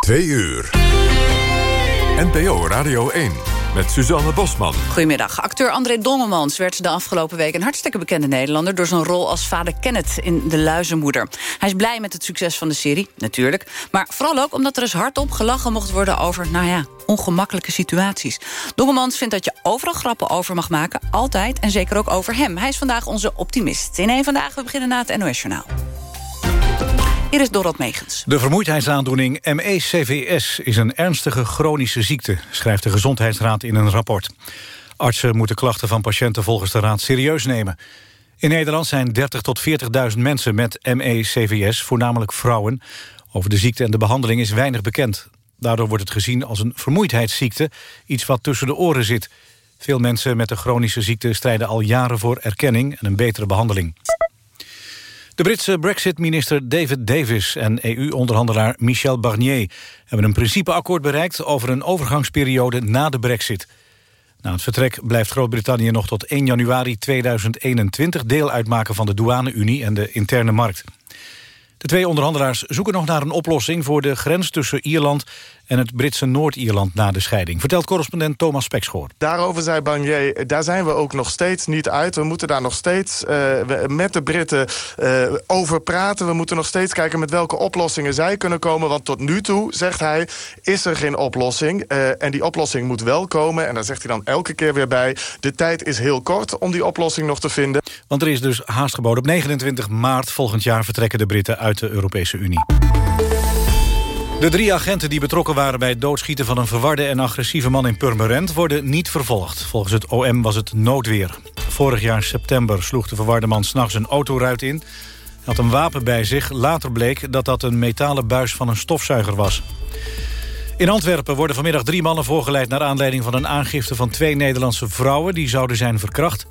Twee uur. NPO Radio 1 met Suzanne Bosman. Goedemiddag. Acteur André Dongemans werd de afgelopen week... een hartstikke bekende Nederlander... door zijn rol als vader Kenneth in De Luizenmoeder. Hij is blij met het succes van de serie, natuurlijk. Maar vooral ook omdat er eens hardop gelachen mocht worden... over, nou ja, ongemakkelijke situaties. Dongemans vindt dat je overal grappen over mag maken. Altijd en zeker ook over hem. Hij is vandaag onze optimist. In één vandaag, we beginnen na het NOS-journaal. Hier is Dorot Megens. De vermoeidheidsaandoening ME-CVS is een ernstige chronische ziekte... schrijft de Gezondheidsraad in een rapport. Artsen moeten klachten van patiënten volgens de raad serieus nemen. In Nederland zijn 30 tot 40.000 mensen met ME-CVS, voornamelijk vrouwen. Over de ziekte en de behandeling is weinig bekend. Daardoor wordt het gezien als een vermoeidheidsziekte, iets wat tussen de oren zit. Veel mensen met de chronische ziekte strijden al jaren voor erkenning en een betere behandeling. De Britse Brexit-minister David Davis en EU-onderhandelaar Michel Barnier... hebben een principeakkoord bereikt over een overgangsperiode na de brexit. Na het vertrek blijft Groot-Brittannië nog tot 1 januari 2021... deel uitmaken van de douane-Unie en de interne markt. De twee onderhandelaars zoeken nog naar een oplossing... voor de grens tussen Ierland en het Britse Noord-Ierland na de scheiding. Vertelt correspondent Thomas Spekschoor. Daarover zei Barnier, daar zijn we ook nog steeds niet uit. We moeten daar nog steeds uh, met de Britten uh, over praten. We moeten nog steeds kijken met welke oplossingen zij kunnen komen. Want tot nu toe, zegt hij, is er geen oplossing. Uh, en die oplossing moet wel komen. En daar zegt hij dan elke keer weer bij... de tijd is heel kort om die oplossing nog te vinden. Want er is dus haast geboden. Op 29 maart volgend jaar vertrekken de Britten uit de Europese Unie. De drie agenten die betrokken waren bij het doodschieten van een verwarde en agressieve man in Purmerend worden niet vervolgd. Volgens het OM was het noodweer. Vorig jaar september sloeg de verwarde man s'nachts een autoruit in. Hij had een wapen bij zich. Later bleek dat dat een metalen buis van een stofzuiger was. In Antwerpen worden vanmiddag drie mannen voorgeleid... naar aanleiding van een aangifte van twee Nederlandse vrouwen... die zouden zijn verkracht.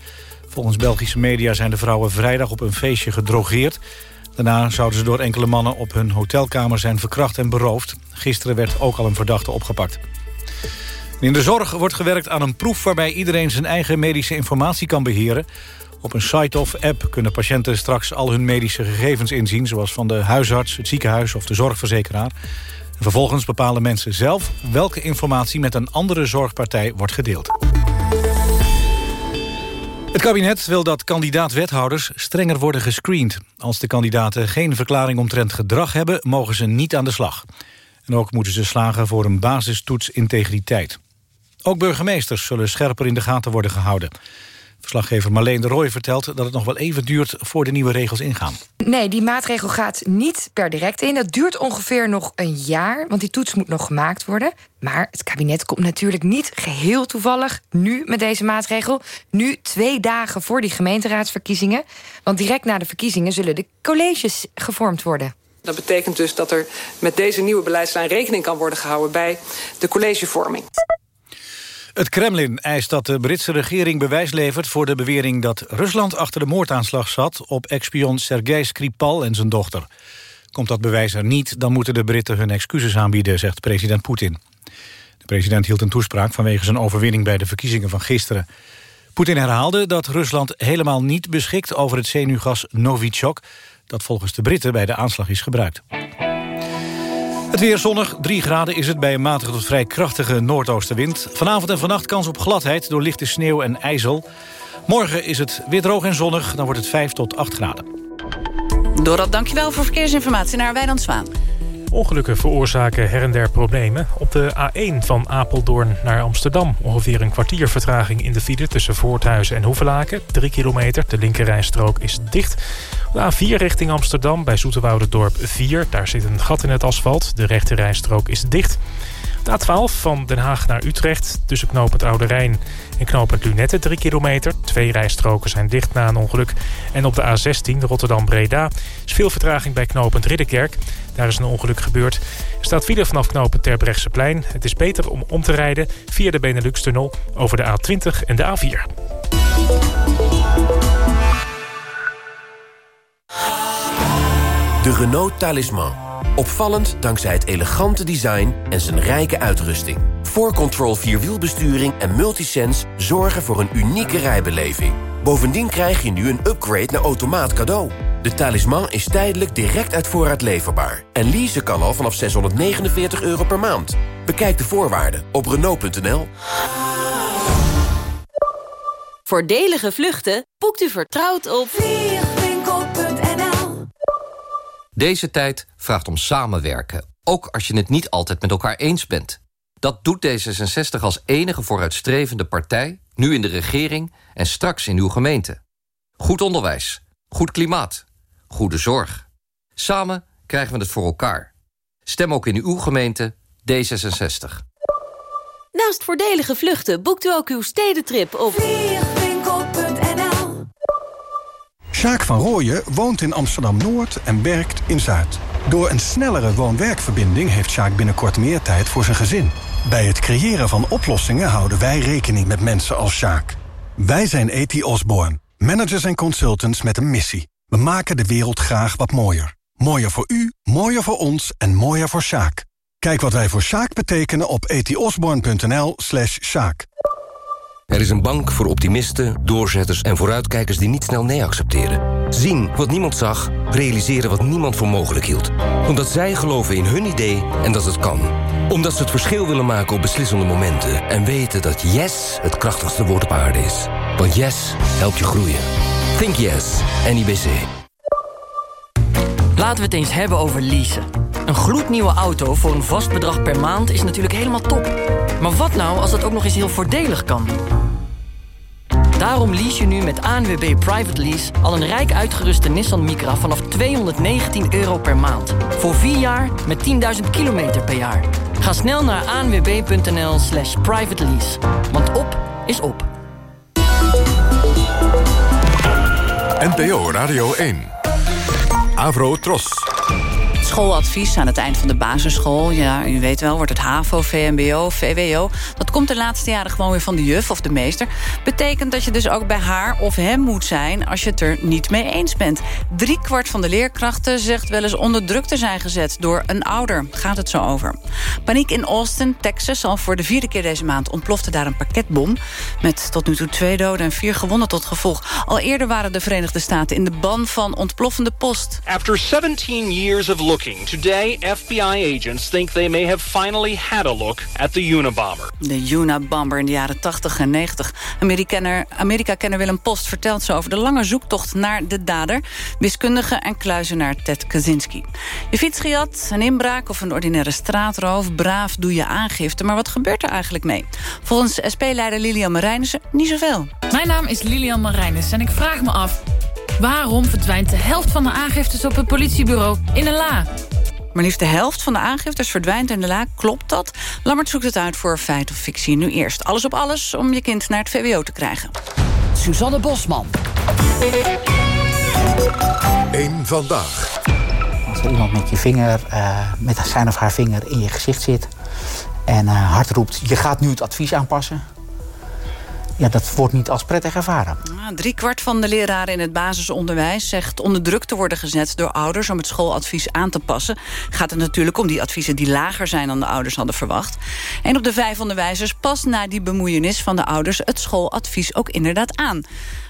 Volgens Belgische media zijn de vrouwen vrijdag op een feestje gedrogeerd. Daarna zouden ze door enkele mannen op hun hotelkamer zijn verkracht en beroofd. Gisteren werd ook al een verdachte opgepakt. In de zorg wordt gewerkt aan een proef waarbij iedereen zijn eigen medische informatie kan beheren. Op een site of app kunnen patiënten straks al hun medische gegevens inzien... zoals van de huisarts, het ziekenhuis of de zorgverzekeraar. En vervolgens bepalen mensen zelf welke informatie met een andere zorgpartij wordt gedeeld. Kabinet wil dat kandidaat-wethouders strenger worden gescreend. Als de kandidaten geen verklaring omtrent gedrag hebben... mogen ze niet aan de slag. En ook moeten ze slagen voor een basistoets integriteit. Ook burgemeesters zullen scherper in de gaten worden gehouden. Verslaggever Marleen de Rooij vertelt dat het nog wel even duurt... voor de nieuwe regels ingaan. Nee, die maatregel gaat niet per direct in. Dat duurt ongeveer nog een jaar, want die toets moet nog gemaakt worden. Maar het kabinet komt natuurlijk niet geheel toevallig nu met deze maatregel. Nu twee dagen voor die gemeenteraadsverkiezingen. Want direct na de verkiezingen zullen de colleges gevormd worden. Dat betekent dus dat er met deze nieuwe beleidslijn rekening kan worden gehouden bij de collegevorming. Het Kremlin eist dat de Britse regering bewijs levert voor de bewering dat Rusland achter de moordaanslag zat op ex-spion Sergei Skripal en zijn dochter. Komt dat bewijs er niet, dan moeten de Britten hun excuses aanbieden, zegt president Poetin. De president hield een toespraak vanwege zijn overwinning bij de verkiezingen van gisteren. Poetin herhaalde dat Rusland helemaal niet beschikt over het zenuwgas Novichok... dat volgens de Britten bij de aanslag is gebruikt. Het weer zonnig, 3 graden is het bij een matige tot vrij krachtige noordoostenwind. Vanavond en vannacht kans op gladheid door lichte sneeuw en ijzel. Morgen is het weer droog en zonnig, dan wordt het 5 tot 8 graden. Dorot, dankjewel voor verkeersinformatie naar Wijnand Zwaan. Ongelukken veroorzaken her en der problemen. Op de A1 van Apeldoorn naar Amsterdam ongeveer een kwartier vertraging in de file tussen Voorthuizen en Hoevelaken. 3 kilometer, de linkerrijstrook is dicht. De A4 richting Amsterdam bij Zoeterwouderdorp 4. Daar zit een gat in het asfalt. De rechterrijstrook is dicht. De A12 van Den Haag naar Utrecht tussen knooppunt Oude Rijn en knooppunt Lunette 3 kilometer. Twee rijstroken zijn dicht na een ongeluk. En op de A16 Rotterdam-Breda is veel vertraging bij knooppunt Ridderkerk. Daar is een ongeluk gebeurd. Er staat file vanaf knooppunt Terbrechtseplein. Het is beter om om te rijden via de Benelux-tunnel over de A20 en de A4. De Renault Talisman. Opvallend dankzij het elegante design en zijn rijke uitrusting. 4Control Vierwielbesturing en Multisense zorgen voor een unieke rijbeleving. Bovendien krijg je nu een upgrade naar automaat cadeau. De talisman is tijdelijk direct uit voorraad leverbaar. En leasen kan al vanaf 649 euro per maand. Bekijk de voorwaarden op Renault.nl. Voordelige vluchten boekt u vertrouwd op vliegwinkel.nl Deze tijd vraagt om samenwerken, ook als je het niet altijd met elkaar eens bent. Dat doet D66 als enige vooruitstrevende partij, nu in de regering en straks in uw gemeente. Goed onderwijs, goed klimaat, goede zorg. Samen krijgen we het voor elkaar. Stem ook in uw gemeente D66. Naast voordelige vluchten boekt u ook uw stedentrip op vliegwinkel.nl Sjaak van Rooyen woont in Amsterdam-Noord en werkt in Zuid. Door een snellere woon-werkverbinding heeft Sjaak binnenkort meer tijd voor zijn gezin. Bij het creëren van oplossingen houden wij rekening met mensen als Sjaak. Wij zijn E.T. Osborne, managers en consultants met een missie. We maken de wereld graag wat mooier. Mooier voor u, mooier voor ons en mooier voor Sjaak. Kijk wat wij voor Sjaak betekenen op etiosborn.nl slash Sjaak. Er is een bank voor optimisten, doorzetters en vooruitkijkers die niet snel nee accepteren. Zien wat niemand zag, realiseren wat niemand voor mogelijk hield. Omdat zij geloven in hun idee en dat het kan. Omdat ze het verschil willen maken op beslissende momenten. En weten dat yes het krachtigste woord op aarde is. Want yes helpt je groeien. Think yes, NIBC. Laten we het eens hebben over leasen. Een gloednieuwe auto voor een vast bedrag per maand is natuurlijk helemaal top. Maar wat nou als dat ook nog eens heel voordelig kan? Daarom lease je nu met ANWB Private Lease al een rijk uitgeruste Nissan Micra vanaf 219 euro per maand. Voor 4 jaar met 10.000 kilometer per jaar. Ga snel naar anwb.nl slash private lease. Want op is op. NPO Radio 1. Avro Tros. Schooladvies aan het eind van de basisschool. Ja, u weet wel, wordt het HAVO, VMBO, VWO. Dat komt de laatste jaren gewoon weer van de juf of de meester. Betekent dat je dus ook bij haar of hem moet zijn... als je het er niet mee eens bent. Drie kwart van de leerkrachten zegt wel eens onder druk te zijn gezet... door een ouder. Gaat het zo over. Paniek in Austin, Texas. Al voor de vierde keer deze maand ontplofte daar een pakketbom... met tot nu toe twee doden en vier gewonden tot gevolg. Al eerder waren de Verenigde Staten in de ban van ontploffende post. After 17 years of looking, today FBI agents think they may have finally had a look at the Unabomber. De Unabomber in de jaren 80 en 90. Amerikaner, Amerika-kenner Willem Post vertelt zo over de lange zoektocht naar de dader. Wiskundige en kluizenaar Ted Kaczynski. Je fiets gejat, een inbraak of een ordinaire straatroof. Braaf doe je aangifte, maar wat gebeurt er eigenlijk mee? Volgens SP-leider Lilian Marijnissen niet zoveel. Mijn naam is Lilian Marijnissen en ik vraag me af... Waarom verdwijnt de helft van de aangiftes op het politiebureau in een la? Maar liefst de helft van de aangiftes verdwijnt in de la. Klopt dat? Lammert zoekt het uit voor feit of fictie. Nu eerst alles op alles om je kind naar het VWO te krijgen. Suzanne Bosman. Eén vandaag. Als er iemand met je vinger, uh, met zijn of haar vinger in je gezicht zit... en uh, hard roept, je gaat nu het advies aanpassen ja, dat wordt niet als prettig ervaren. Ja, drie kwart van de leraren in het basisonderwijs zegt onder druk te worden gezet door ouders om het schooladvies aan te passen. Gaat het natuurlijk om die adviezen die lager zijn dan de ouders hadden verwacht. En op de vijf onderwijzers past na die bemoeienis van de ouders het schooladvies ook inderdaad aan.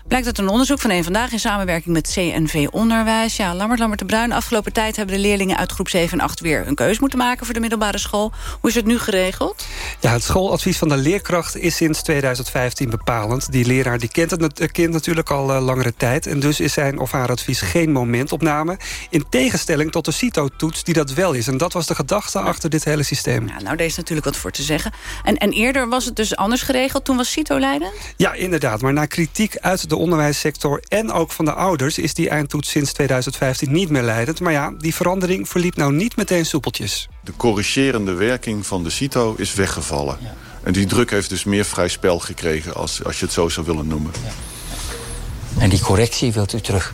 Blijkt uit een onderzoek van een vandaag in samenwerking met CNV Onderwijs. Ja, Lammert, Lammert de Bruin. Afgelopen tijd hebben de leerlingen uit groep 7 en 8 weer een keus moeten maken voor de middelbare school. Hoe is het nu geregeld? Ja, het schooladvies van de leerkracht is sinds 2015 bepalend. Die leraar die kent het kind natuurlijk al uh, langere tijd. En dus is zijn of haar advies geen momentopname. In tegenstelling tot de CITO-toets die dat wel is. En dat was de gedachte achter dit hele systeem. Ja, nou, daar is natuurlijk wat voor te zeggen. En, en eerder was het dus anders geregeld. Toen was CITO leidend? Ja, inderdaad. Maar na kritiek uit de onderwijssector en ook van de ouders... is die eindtoets sinds 2015 niet meer leidend. Maar ja, die verandering verliep nou niet meteen soepeltjes. De corrigerende werking van de CITO is weggevallen. Ja. En die druk heeft dus meer vrij spel gekregen, als, als je het zo zou willen noemen. Ja. En die correctie wilt u terug?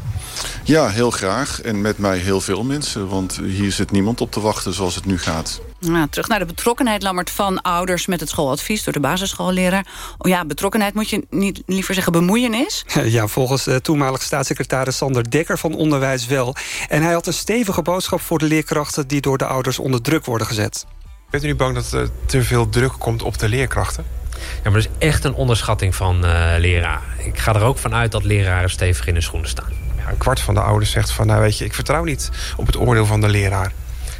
Ja, heel graag. En met mij heel veel mensen. Want hier zit niemand op te wachten zoals het nu gaat. Ja, terug naar de betrokkenheid, Lammert, van ouders met het schooladvies... door de basisschoolleraar. Oh ja, betrokkenheid moet je niet liever zeggen bemoeienis? Ja, volgens de toenmalig staatssecretaris Sander Dekker van Onderwijs wel. En hij had een stevige boodschap voor de leerkrachten... die door de ouders onder druk worden gezet. Bent u niet bang dat er te veel druk komt op de leerkrachten? Ja, maar dat is echt een onderschatting van uh, leraren. Ik ga er ook vanuit dat leraren stevig in hun schoenen staan. Een kwart van de ouders zegt van, nou weet je, ik vertrouw niet op het oordeel van de leraar.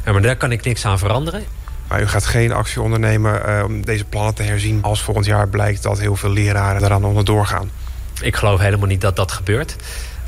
Ja, maar daar kan ik niks aan veranderen. Maar u gaat geen actie ondernemen uh, om deze plannen te herzien... als volgend jaar blijkt dat heel veel leraren eraan onderdoor gaan. Ik geloof helemaal niet dat dat gebeurt.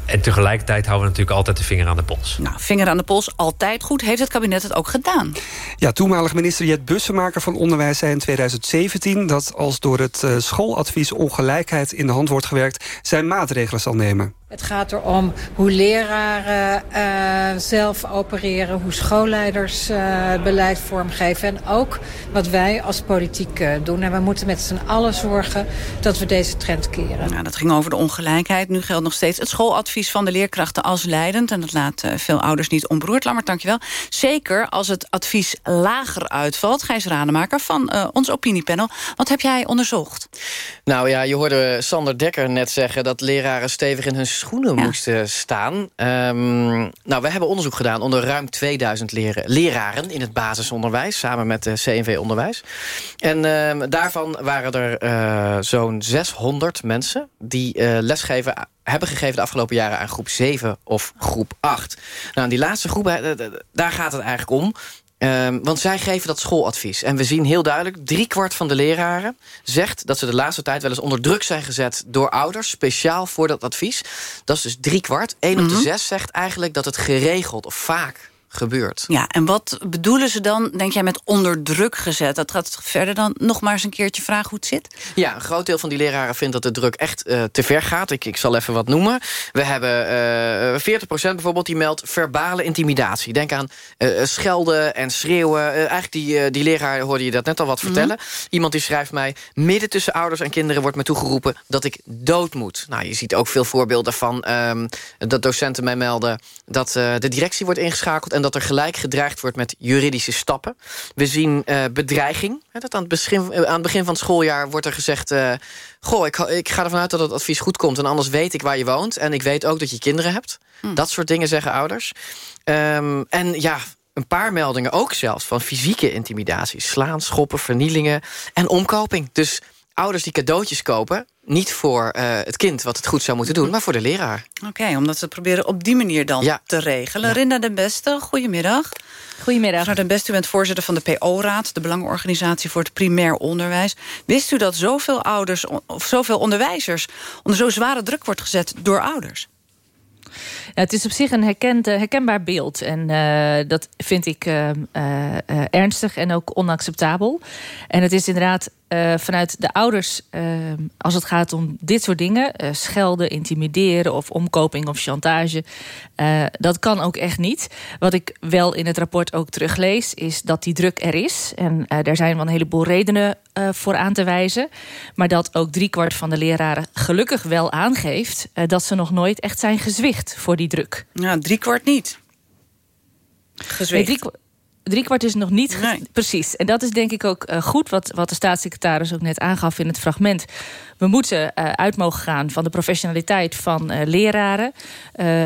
En tegelijkertijd houden we natuurlijk altijd de vinger aan de pols. Nou, vinger aan de pols, altijd goed. Heeft het kabinet het ook gedaan? Ja, toenmalig minister Jet Bussemaker van Onderwijs zei in 2017... dat als door het uh, schooladvies ongelijkheid in de hand wordt gewerkt... zij maatregelen zal nemen. Het gaat erom hoe leraren uh, zelf opereren, hoe schoolleiders uh, beleid vormgeven. En ook wat wij als politiek uh, doen. En we moeten met z'n allen zorgen dat we deze trend keren. Nou, dat ging over de ongelijkheid. Nu geldt nog steeds het schooladvies van de leerkrachten als leidend. En dat laat veel ouders niet onberoerd. Lammert, dankjewel. Zeker als het advies lager uitvalt. Gijs Rademaker van ons opiniepanel. Wat heb jij onderzocht? Nou ja, je hoorde Sander Dekker net zeggen... dat leraren stevig in hun schoenen moesten staan. Um, nou, we hebben onderzoek gedaan onder ruim 2000 leren, leraren... in het basisonderwijs, samen met de CNV Onderwijs. En um, daarvan waren er uh, zo'n 600 mensen... die uh, lesgeven hebben gegeven de afgelopen jaren aan groep 7 of groep 8. Nou, die laatste groep, daar gaat het eigenlijk om. Um, want zij geven dat schooladvies. En we zien heel duidelijk, driekwart van de leraren zegt... dat ze de laatste tijd wel eens onder druk zijn gezet door ouders... speciaal voor dat advies. Dat is dus driekwart. Eén mm -hmm. op de zes zegt eigenlijk dat het geregeld of vaak gebeurt. Ja, en wat bedoelen ze dan, denk jij, met onder druk gezet? Dat gaat verder dan nog maar eens een keertje vragen hoe het zit? Ja, een groot deel van die leraren vindt dat de druk echt uh, te ver gaat. Ik, ik zal even wat noemen. We hebben uh, 40% bijvoorbeeld die meldt verbale intimidatie. Denk aan uh, schelden en schreeuwen. eigenlijk die, die leraar hoorde je dat net al wat vertellen. Mm -hmm. Iemand die schrijft mij... midden tussen ouders en kinderen wordt me toegeroepen dat ik dood moet. Nou, je ziet ook veel voorbeelden van um, dat docenten mij melden... dat de directie wordt ingeschakeld en dat er gelijk gedreigd wordt met juridische stappen. We zien uh, bedreiging. Dat aan, het begin, aan het begin van het schooljaar wordt er gezegd... Uh, goh, ik, ik, ga ervan uit dat het advies goed komt... en anders weet ik waar je woont. En ik weet ook dat je kinderen hebt. Hm. Dat soort dingen zeggen ouders. Um, en ja, een paar meldingen ook zelfs van fysieke intimidatie. Slaan, schoppen, vernielingen en omkoping. Dus ouders die cadeautjes kopen... niet voor uh, het kind wat het goed zou moeten doen, maar voor de leraar. Oké, okay, omdat ze het proberen op die manier dan ja. te regelen. Ja. Rinda den Beste, goedemiddag. Goedemiddag. Mevrouw den Beste, u bent voorzitter van de PO-raad... de Belangenorganisatie voor het primair onderwijs. Wist u dat zoveel ouders of zoveel onderwijzers... onder zo zware druk wordt gezet door ouders? Ja, het is op zich een herkend, herkenbaar beeld. En uh, dat vind ik uh, uh, ernstig en ook onacceptabel. En het is inderdaad uh, vanuit de ouders, uh, als het gaat om dit soort dingen, uh, schelden, intimideren of omkoping of chantage, dat kan ook echt niet. Wat ik wel in het rapport ook teruglees, is dat die druk er is. En daar zijn wel een heleboel redenen voor aan te wijzen. Maar dat ook driekwart van de leraren gelukkig wel aangeeft dat ze nog nooit echt zijn gezwicht voor die druk. Ja, driekwart niet. Gezwicht. Nee, drie, driekwart is nog niet nee. precies. En dat is denk ik ook uh, goed, wat, wat de staatssecretaris ook net aangaf in het fragment. We moeten uh, uit mogen gaan van de professionaliteit van uh, leraren.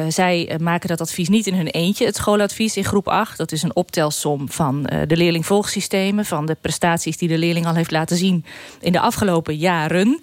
zij maken dat advies niet in hun eentje, het schooladvies in groep 8. Dat is een optelsom van de leerlingvolgsystemen... van de prestaties die de leerling al heeft laten zien in de afgelopen jaren.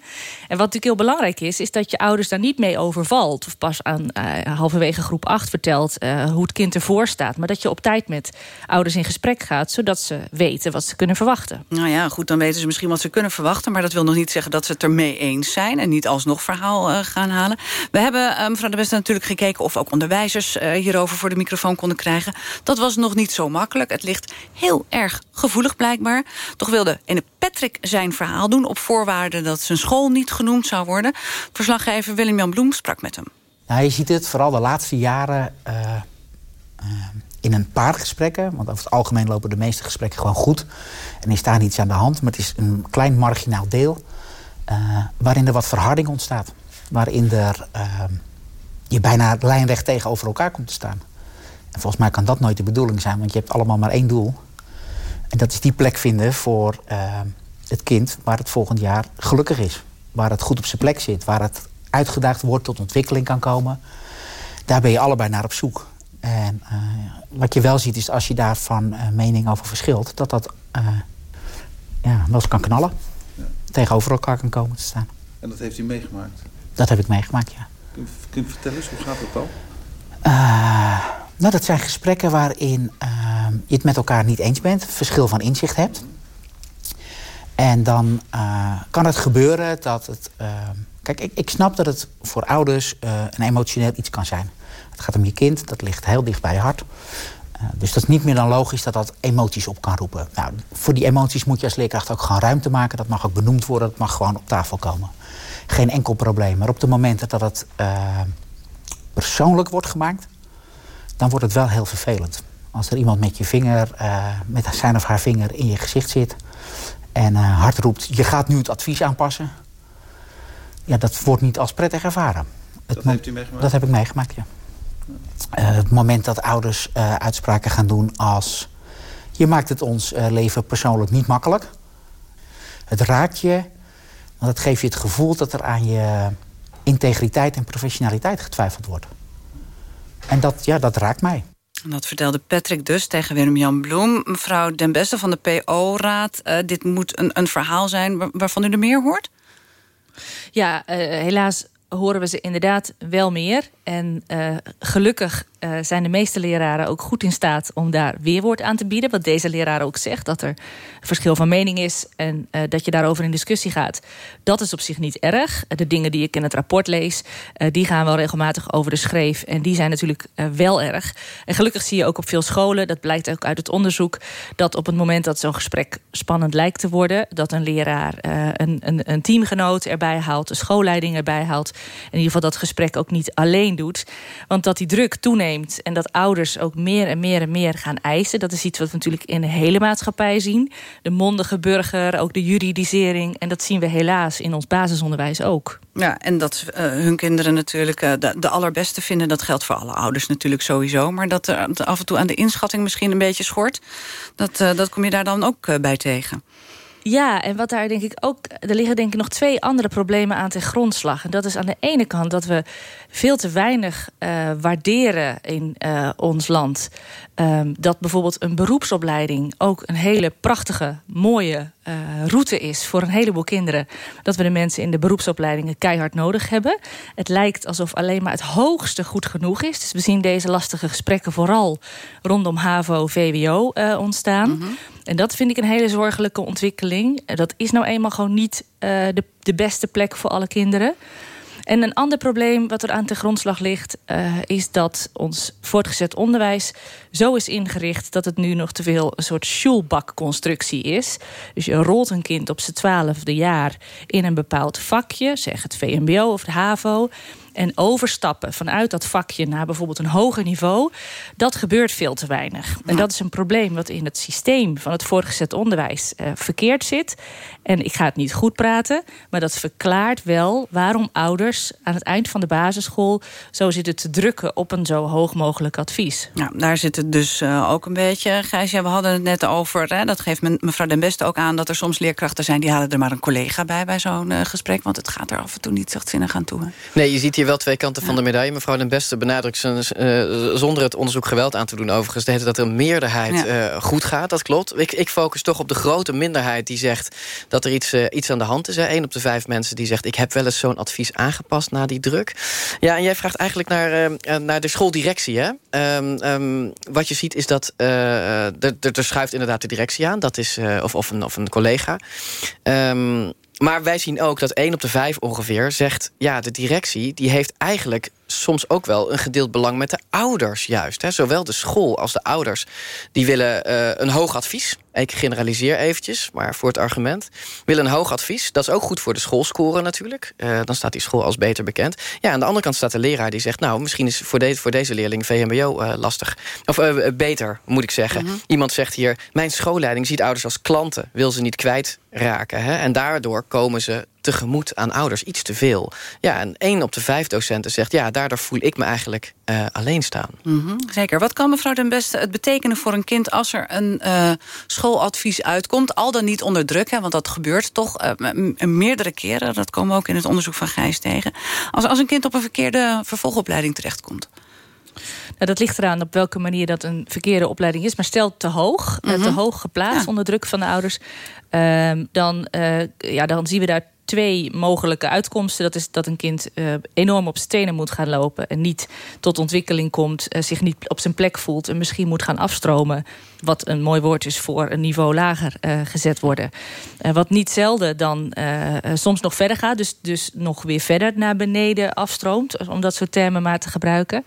En wat natuurlijk heel belangrijk is, is dat je ouders daar niet mee overvalt... of pas aan halverwege groep 8 vertelt hoe het kind ervoor staat... maar dat je op tijd met ouders in gesprek gaat... zodat ze weten wat ze kunnen verwachten. Nou ja, goed, dan weten ze misschien wat ze kunnen verwachten... maar dat wil nog niet zeggen dat ze het ermee eens zijn... en niet alsnog verhaal uh, gaan halen. We hebben, mevrouw de Beste, natuurlijk gekeken... of ook onderwijzers hierover voor de microfoon konden krijgen. Dat was nog niet zo makkelijk. Het ligt heel erg gevoelig blijkbaar. Toch wilde ene Patrick zijn verhaal doen... op voorwaarde dat zijn school niet genoemd zou worden. Verslaggever Willem-Jan Bloem sprak met hem. Nou, je ziet het vooral de laatste jaren in een paar gesprekken, want over het algemeen lopen de meeste gesprekken gewoon goed. En is daar niets aan de hand, maar het is een klein marginaal deel uh, waarin er wat verharding ontstaat. Waarin er, je bijna lijnrecht tegenover elkaar komt te staan. En volgens mij kan dat nooit de bedoeling zijn, want je hebt allemaal maar één doel. En dat is die plek vinden voor het kind waar het volgend jaar gelukkig is. Waar het goed op zijn plek zit, waar het uitgedaagd wordt tot ontwikkeling kan komen. Daar ben je allebei naar op zoek. En uh, wat je wel ziet is als je daarvan uh, mening over verschilt... dat dat uh, ja, wel eens kan knallen. Ja. Tegenover elkaar kan komen te staan. En dat heeft u meegemaakt? Dat heb ik meegemaakt, ja. Kun je, kun je vertellen eens, hoe gaat dat dan? Nou, dat zijn gesprekken waarin je het met elkaar niet eens bent, verschil van inzicht hebt. En dan uh, kan het gebeuren dat het. kijk, ik, ik, snap dat het voor ouders een emotioneel iets kan zijn. Het gaat om je kind, dat ligt heel dicht bij je hart. dus dat is niet meer dan logisch dat dat emoties op kan roepen. Nou, voor die emoties moet je als leerkracht ook gewoon ruimte maken. Dat mag ook benoemd worden, dat mag gewoon op tafel komen. Geen enkel probleem. Maar op de momenten dat het persoonlijk wordt gemaakt, dan wordt het wel heel vervelend. Als er iemand met je vinger, met zijn of haar vinger in je gezicht zit en uh, hard roept: je gaat nu het advies aanpassen. Ja, dat wordt niet als prettig ervaren. Dat heeft u meegemaakt? Dat heb ik meegemaakt, ja. Uh, het moment dat ouders uitspraken gaan doen als... je maakt het ons leven persoonlijk niet makkelijk. Het raakt je, want het geeft je het gevoel dat er aan je integriteit en professionaliteit getwijfeld wordt. En dat, ja, dat raakt mij. Dat vertelde Patrick dus tegen Willem-Jan Bloem. Mevrouw Den Beste van de PO-raad. Uh, dit moet een, een verhaal zijn waarvan u er meer hoort? Ja, uh, helaas horen we ze inderdaad wel meer. En uh, gelukkig uh, zijn de meeste leraren ook goed in staat om daar weerwoord aan te bieden. Wat deze leraar ook zegt, dat er verschil van mening is en uh, dat je daarover in discussie gaat. Dat is op zich niet erg. De dingen die ik in het rapport lees, die gaan wel regelmatig over de schreef. En die zijn natuurlijk wel erg. En gelukkig zie je ook op veel scholen, dat blijkt ook uit het onderzoek, dat op het moment dat zo'n gesprek spannend lijkt te worden, dat een leraar een, een, een teamgenoot erbij haalt, de schoolleiding erbij haalt. In ieder geval dat gesprek ook niet alleen doet. Want dat die druk toeneemt en dat ouders ook meer en meer en meer gaan eisen... dat is iets wat we natuurlijk in de hele maatschappij zien. De mondige burger, ook de juridisering. En dat zien we helaas in ons basisonderwijs ook. Ja, en dat uh, hun kinderen natuurlijk uh, de, allerbeste vinden. Dat geldt voor alle ouders natuurlijk sowieso. Maar dat er af en toe aan de inschatting misschien een beetje schort... dat, uh, dat kom je daar dan ook bij tegen. Ja, en wat daar denk ik ook. Er liggen denk ik nog twee andere problemen aan ten grondslag. En dat is aan de ene kant dat we veel te weinig uh, waarderen in uh, ons land. Um, dat bijvoorbeeld een beroepsopleiding ook een hele prachtige, mooie uh, route is voor een heleboel kinderen. Dat we de mensen in de beroepsopleidingen keihard nodig hebben. Het lijkt alsof alleen maar het hoogste goed genoeg is. Dus we zien deze lastige gesprekken vooral rondom HAVO, VWO ontstaan. -hmm. En dat vind ik een hele zorgelijke ontwikkeling. Dat is nou eenmaal gewoon niet de, de beste plek voor alle kinderen. En een ander probleem wat er aan ten grondslag ligt... Uh, is dat ons voortgezet onderwijs zo is ingericht... dat het nu nog te veel een soort schulbakconstructie is. Dus je rolt een kind op zijn twaalfde jaar in een bepaald vakje... zeg het VMBO of de HAVO... En overstappen vanuit dat vakje naar bijvoorbeeld een hoger niveau... dat gebeurt veel te weinig. En dat is een probleem wat in het systeem van het voortgezet onderwijs uh, verkeerd zit. En ik ga het niet goed praten, maar dat verklaart wel... waarom ouders aan het eind van de basisschool... zo zitten te drukken op een zo hoog mogelijk advies. Ja, daar zit het dus uh, ook een beetje. Gijs, ja, we hadden het net over, hè, dat geeft mevrouw Den Beste ook aan... dat er soms leerkrachten zijn die halen er maar een collega bij... bij zo'n uh, gesprek, want het gaat er af en toe niet zachtzinnig aan toe. Hè? Nee, je ziet hier wel twee kanten van de medaille. Mevrouw Den Beste benadrukt uh, zonder het onderzoek geweld aan te doen... overigens dat er een meerderheid ja. uh, goed gaat. Dat klopt. Ik, ik, focus toch op de grote minderheid die zegt... dat er iets, uh, iets aan de hand is. Eén op de vijf mensen die zegt... ik heb wel eens zo'n advies aangepast na die druk. Ja, en jij vraagt eigenlijk naar, naar de schooldirectie. Hè? Um, um, wat je ziet is dat... er, er schuift inderdaad de directie aan. Dat is, of, of, een, of een collega. Um, maar wij zien ook dat één op de vijf ongeveer zegt... ja, de directie die heeft eigenlijk soms ook wel een gedeeld belang met de ouders juist. Hè. Zowel de school als de ouders die willen uh, een hoog advies. Ik generaliseer eventjes, maar voor het argument. Willen een hoog advies. Dat is ook goed voor de schoolscore natuurlijk. Uh, dan staat die school als beter bekend. Ja, aan de andere kant staat de leraar die zegt... nou, misschien is voor, de, voor deze leerling VMBO uh, lastig. Of beter, moet ik zeggen. -hmm. Iemand zegt hier... mijn schoolleiding ziet ouders als klanten. Wil ze niet kwijtraken. Hè? En daardoor komen ze tegemoet aan ouders iets te veel. Ja, en één op de vijf docenten zegt... ja, daardoor voel ik me eigenlijk uh, alleen staan. Mm -hmm, zeker. Wat kan mevrouw den Beste het betekenen voor een kind... als er een uh, schooladvies uitkomt, al dan niet onder druk... Hè, want dat gebeurt toch uh, meerdere keren. Dat komen we ook in het onderzoek van Gijs tegen. Als, als een kind op een verkeerde vervolgopleiding terechtkomt... Nou, dat ligt eraan op welke manier dat een verkeerde opleiding is. Maar stel te hoog, mm -hmm. te hoog geplaatst ja. onder druk van de ouders... Uh, dan, uh, ja, dan zien we daar twee mogelijke uitkomsten. Dat is dat een kind uh, enorm op stenen moet gaan lopen... en niet tot ontwikkeling komt, uh, zich niet op zijn plek voelt... en misschien moet gaan afstromen wat een mooi woord is voor een niveau lager uh, gezet worden. Uh, wat niet zelden dan uh, soms nog verder gaat, dus, dus nog weer verder naar beneden afstroomt, om dat soort termen maar te gebruiken.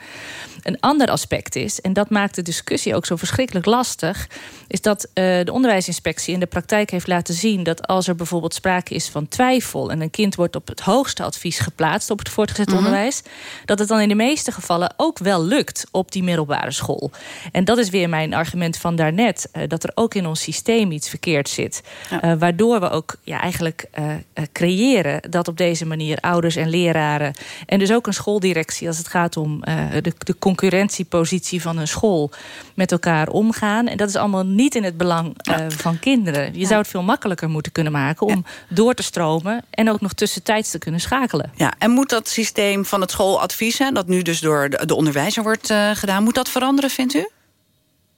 Een ander aspect is, en dat maakt de discussie ook zo verschrikkelijk lastig, is dat de onderwijsinspectie in de praktijk heeft laten zien dat als er bijvoorbeeld sprake is van twijfel en een kind wordt op het hoogste advies geplaatst op het voortgezet mm -hmm. onderwijs, dat het dan in de meeste gevallen ook wel lukt op die middelbare school. En dat is weer mijn argument van daarnet, uh, dat er ook in ons systeem iets verkeerd zit. Ja. Uh, waardoor we ook ja, eigenlijk uh, creëren dat op deze manier ouders en leraren... en dus ook een schooldirectie als het gaat om de, de concurrentiepositie van een school... met elkaar omgaan. En dat is allemaal niet in het belang ja. van kinderen. Je ja. zou het veel makkelijker moeten kunnen maken om door te stromen... en ook nog tussentijds te kunnen schakelen. Ja, en moet dat systeem van het schooladvies... Hè, dat nu dus door de, de onderwijzer wordt gedaan... moet dat veranderen, vindt u?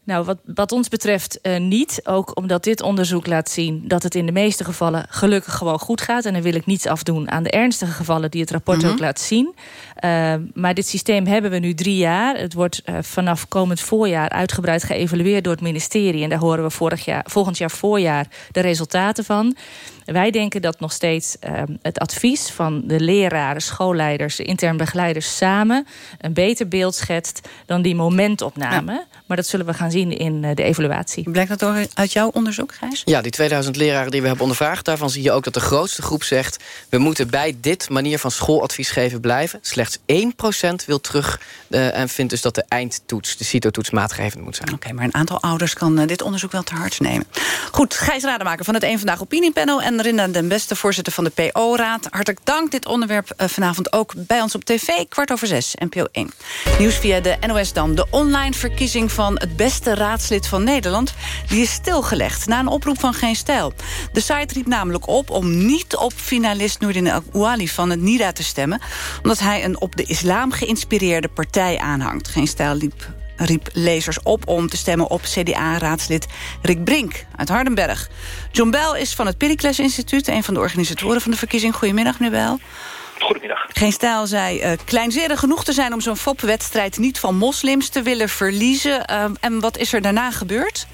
Nou, wat, wat ons betreft uh, niet. Ook omdat dit onderzoek laat zien dat het in de meeste gevallen gelukkig gewoon goed gaat. En dan wil ik niets afdoen aan de ernstige gevallen die het rapport -hmm. ook laat zien. Uh, maar dit systeem hebben we nu drie jaar. Het wordt uh, vanaf komend voorjaar uitgebreid geëvalueerd door het ministerie. En daar horen we vorig jaar, volgend jaar voorjaar de resultaten van. Wij denken dat nog steeds uh, het advies van de leraren, schoolleiders, de intern begeleiders samen een beter beeld schetst dan die momentopname. Ja. Maar dat zullen we gaan zien in uh, de evaluatie. Blijkt dat ook uit jouw onderzoek, Gijs? Ja, die 2000 leraren die we hebben ondervraagd, daarvan zie je ook dat de grootste groep zegt: we moeten bij dit manier van schooladvies geven blijven. Slechts 1% wil terug uh, en vindt dus dat de eindtoets, de CITO-toets, maatgevend moet zijn. Oké, okay, maar een aantal ouders kan uh, dit onderzoek wel te hard nemen. Goed, Gijs Rademaker van het Eén Vandaag Opiniepanel en Rinda den Beste, voorzitter van de PO-raad. Hartelijk dank. Dit onderwerp uh, vanavond ook bij ons op tv, kwart over zes, NPO 1. Nieuws via de NOS dan. De online verkiezing van het beste raadslid van Nederland... die is stilgelegd na een oproep van Geen Stijl. De site riep namelijk op om niet op finalist Noordin El-Ouali van het NIDA te stemmen... omdat hij een op de islam geïnspireerde partij aanhangt. Geen Stijl liep riep lezers op om te stemmen op CDA-raadslid Rick Brink uit Hardenberg. John Bell is van het Pericles Instituut, een van de organisatoren van de verkiezing. Goedemiddag, meneer Bell. Goedemiddag. Geen stijl zei uh, kleinzerig genoeg te zijn om zo'n fopwedstrijd niet van moslims te willen verliezen. Uh, en wat is er daarna gebeurd?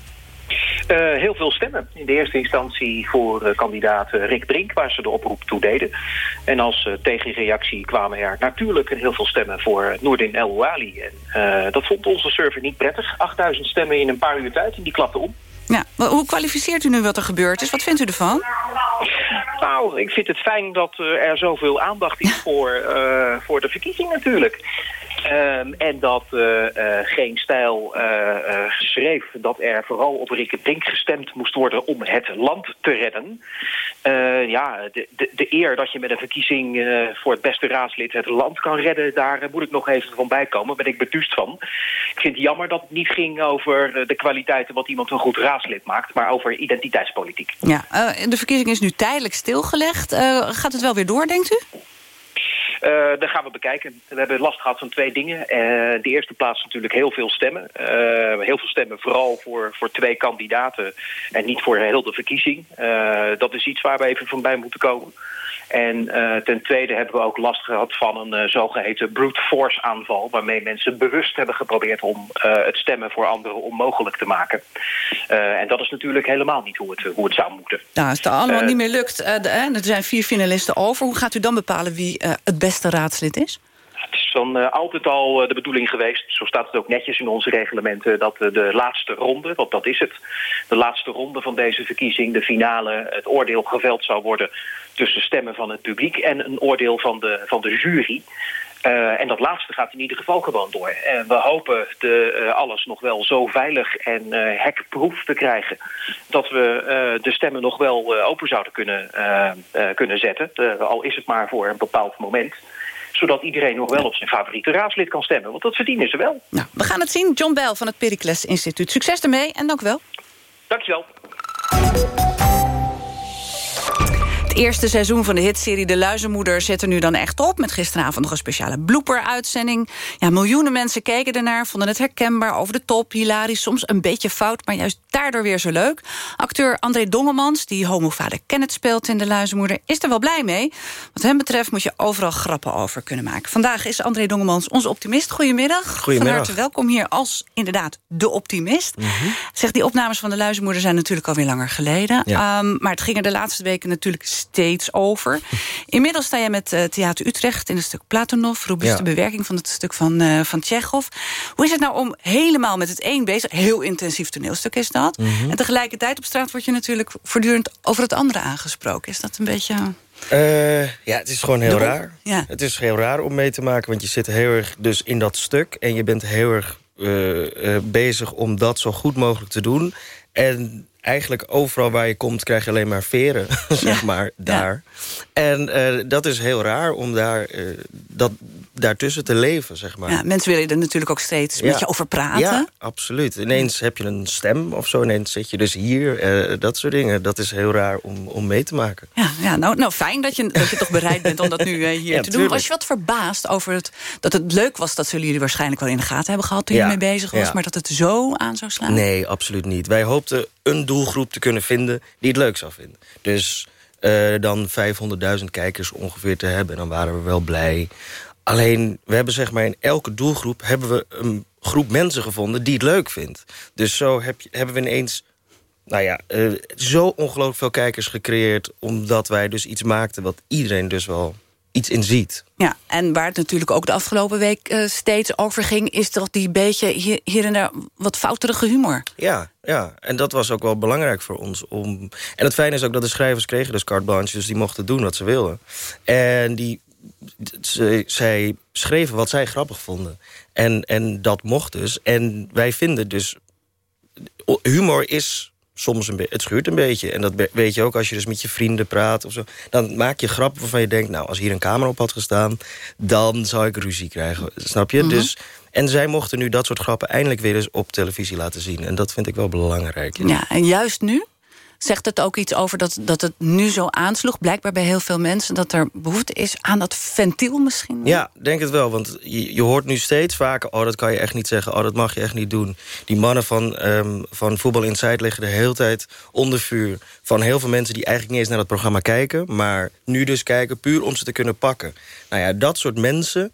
Uh, heel veel stemmen. In de eerste instantie voor uh, kandidaat Rick Brink, waar ze de oproep toe deden. En als uh, tegenreactie kwamen er natuurlijk heel veel stemmen voor Noordin El Ouali. En dat vond onze server niet prettig. 8000 stemmen in een paar uur tijd en die klapte om. Ja, hoe kwalificeert u nu wat er gebeurd is? Wat vindt u ervan? Nou, ik vind het fijn dat er zoveel aandacht is voor, voor de verkiezing natuurlijk. Um, en dat uh, uh, Geen Stijl uh, schreef dat er vooral op Rikke Brink gestemd moest worden om het land te redden. ja, de, de, de, eer dat je met een verkiezing voor het beste raadslid het land kan redden, daar moet ik nog even van bijkomen. Ben ik beduust van. Ik vind het jammer dat het niet ging over de kwaliteiten wat iemand een goed raadslid maakt, maar over identiteitspolitiek. Ja, de verkiezing is nu tijdelijk stilgelegd. gaat het wel weer door, denkt u? Uh, dat gaan we bekijken. We hebben last gehad van twee dingen. Uh, de eerste plaats natuurlijk heel veel stemmen. Uh, heel veel stemmen vooral voor, voor twee kandidaten en niet voor heel de verkiezing. dat is iets waar we even van bij moeten komen. En uh, ten tweede hebben we ook last gehad van een uh, zogeheten brute force aanval... waarmee mensen bewust hebben geprobeerd om uh, het stemmen voor anderen onmogelijk te maken. en dat is natuurlijk helemaal niet hoe het, hoe het zou moeten. Nou, als het allemaal niet meer lukt, de, er zijn vier finalisten over... hoe gaat u dan bepalen wie het beste raadslid is? Van uh, altijd al uh, de bedoeling geweest, zo staat het ook netjes in onze reglementen, dat uh, de laatste ronde, want dat is het, de laatste ronde van deze verkiezing, de finale, het oordeel geveld zou worden tussen stemmen van het publiek en een oordeel van de, van de jury. En dat laatste gaat in ieder geval gewoon door. En we hopen de, alles nog wel zo veilig en hekproef te krijgen... dat we de stemmen nog wel open zouden kunnen, kunnen zetten. al is het maar voor een bepaald moment zodat iedereen nog wel op zijn favoriete raadslid kan stemmen. Want dat verdienen ze wel. Nou, we gaan het zien. John Bell van het Pericles Instituut. Succes ermee en dank u wel. Dankjewel. Het eerste seizoen van de hitserie De Luizenmoeder zit er nu dan echt op... met gisteravond nog een speciale blooper-uitzending. Ja, miljoenen mensen keken ernaar, vonden het herkenbaar... over de top, hilarisch, soms een beetje fout... maar juist daardoor weer zo leuk. Acteur André Dongemans, die homovader Kenneth speelt in De Luizenmoeder... is er wel blij mee. Wat hem betreft moet je overal grappen over kunnen maken. Vandaag is André Dongemans onze optimist. Goedemiddag. Goedemiddag. Van harte welkom hier als inderdaad de optimist. Zeg, die opnames van De Luizenmoeder zijn natuurlijk alweer langer geleden. Ja. Ehm, maar het ging er de laatste weken natuurlijk steeds over. Inmiddels sta je met eh, Theater Utrecht in het stuk Platonov... robuuste Ja. bewerking van het stuk van, eh van Tsjechov. Hoe is het nou om helemaal met het een bezig... heel intensief toneelstuk is dat... Mhm. en tegelijkertijd op straat word je natuurlijk voortdurend over het andere aangesproken. Is dat een beetje... Eh, ja, het is gewoon heel raar. Ja. Het is heel raar om mee te maken, want je zit heel erg dus in dat stuk... en je bent heel erg bezig om dat zo goed mogelijk te doen. En eigenlijk overal waar je komt krijg je alleen maar veren, zeg maar, daar. En eh, dat is heel raar om daar, eh, dat, daartussen te leven, zeg maar. Ja, mensen willen er natuurlijk ook steeds met je over praten. Ja, absoluut. Ineens heb je een stem of zo. Ineens zit je dus hier. eh, dat soort dingen. Dat is heel raar om, om mee te maken. Ja, ja nou, nou fijn dat je, dat je toch bereid bent om dat nu hier te doen. Was je wat verbaasd over het, dat het leuk was... dat zullen jullie waarschijnlijk wel in de gaten hebben gehad... toen je mee bezig was, maar dat het zo aan zou slaan? Nee, absoluut niet. Wij hoopten een doelgroep te kunnen vinden die het leuk zou vinden. Dus eh, dan 500.000 kijkers ongeveer te hebben. En dan waren we wel blij. Alleen, we hebben zeg maar in elke doelgroep... hebben we een groep mensen gevonden die het leuk vindt. Dus zo heb hebben we ineens... Nou ja, eh, zo ongelooflijk veel kijkers gecreëerd... omdat wij dus iets maakten wat iedereen dus wel iets in ziet. Ja, en waar het natuurlijk ook de afgelopen week eh, steeds over ging... is toch die beetje hier, hier en daar wat fouterige humor. Ja, ja, en dat was ook wel belangrijk voor ons. Om... En het fijne is ook dat de schrijvers kregen dus carte blanche... dus die mochten doen wat ze wilden. En die, ze, zij schreven wat zij grappig vonden. En, en dat mocht dus. En wij vinden dus... Humor is soms een. Het schuurt een beetje. En dat weet je ook als je dus met je vrienden praat of zo. Dan maak je grappen waarvan je denkt... nou, als hier een camera op had gestaan... dan zou ik ruzie krijgen. Snap je? Mhm. Dus... En zij mochten nu dat soort grappen eindelijk weer eens op televisie laten zien. En dat vind ik wel belangrijk. Ja, en juist nu zegt het ook iets over dat, dat het nu zo aansloeg... blijkbaar bij heel veel mensen dat er behoefte is aan dat ventiel misschien. Ja, denk het wel. Want je, je hoort nu steeds vaker... oh, dat kan je echt niet zeggen. Oh, dat mag je echt niet doen. Die mannen van, ehm van Voetbal Inside liggen de hele tijd onder vuur... van heel veel mensen die eigenlijk niet eens naar dat programma kijken... maar nu dus kijken puur om ze te kunnen pakken. Nou ja, dat soort mensen...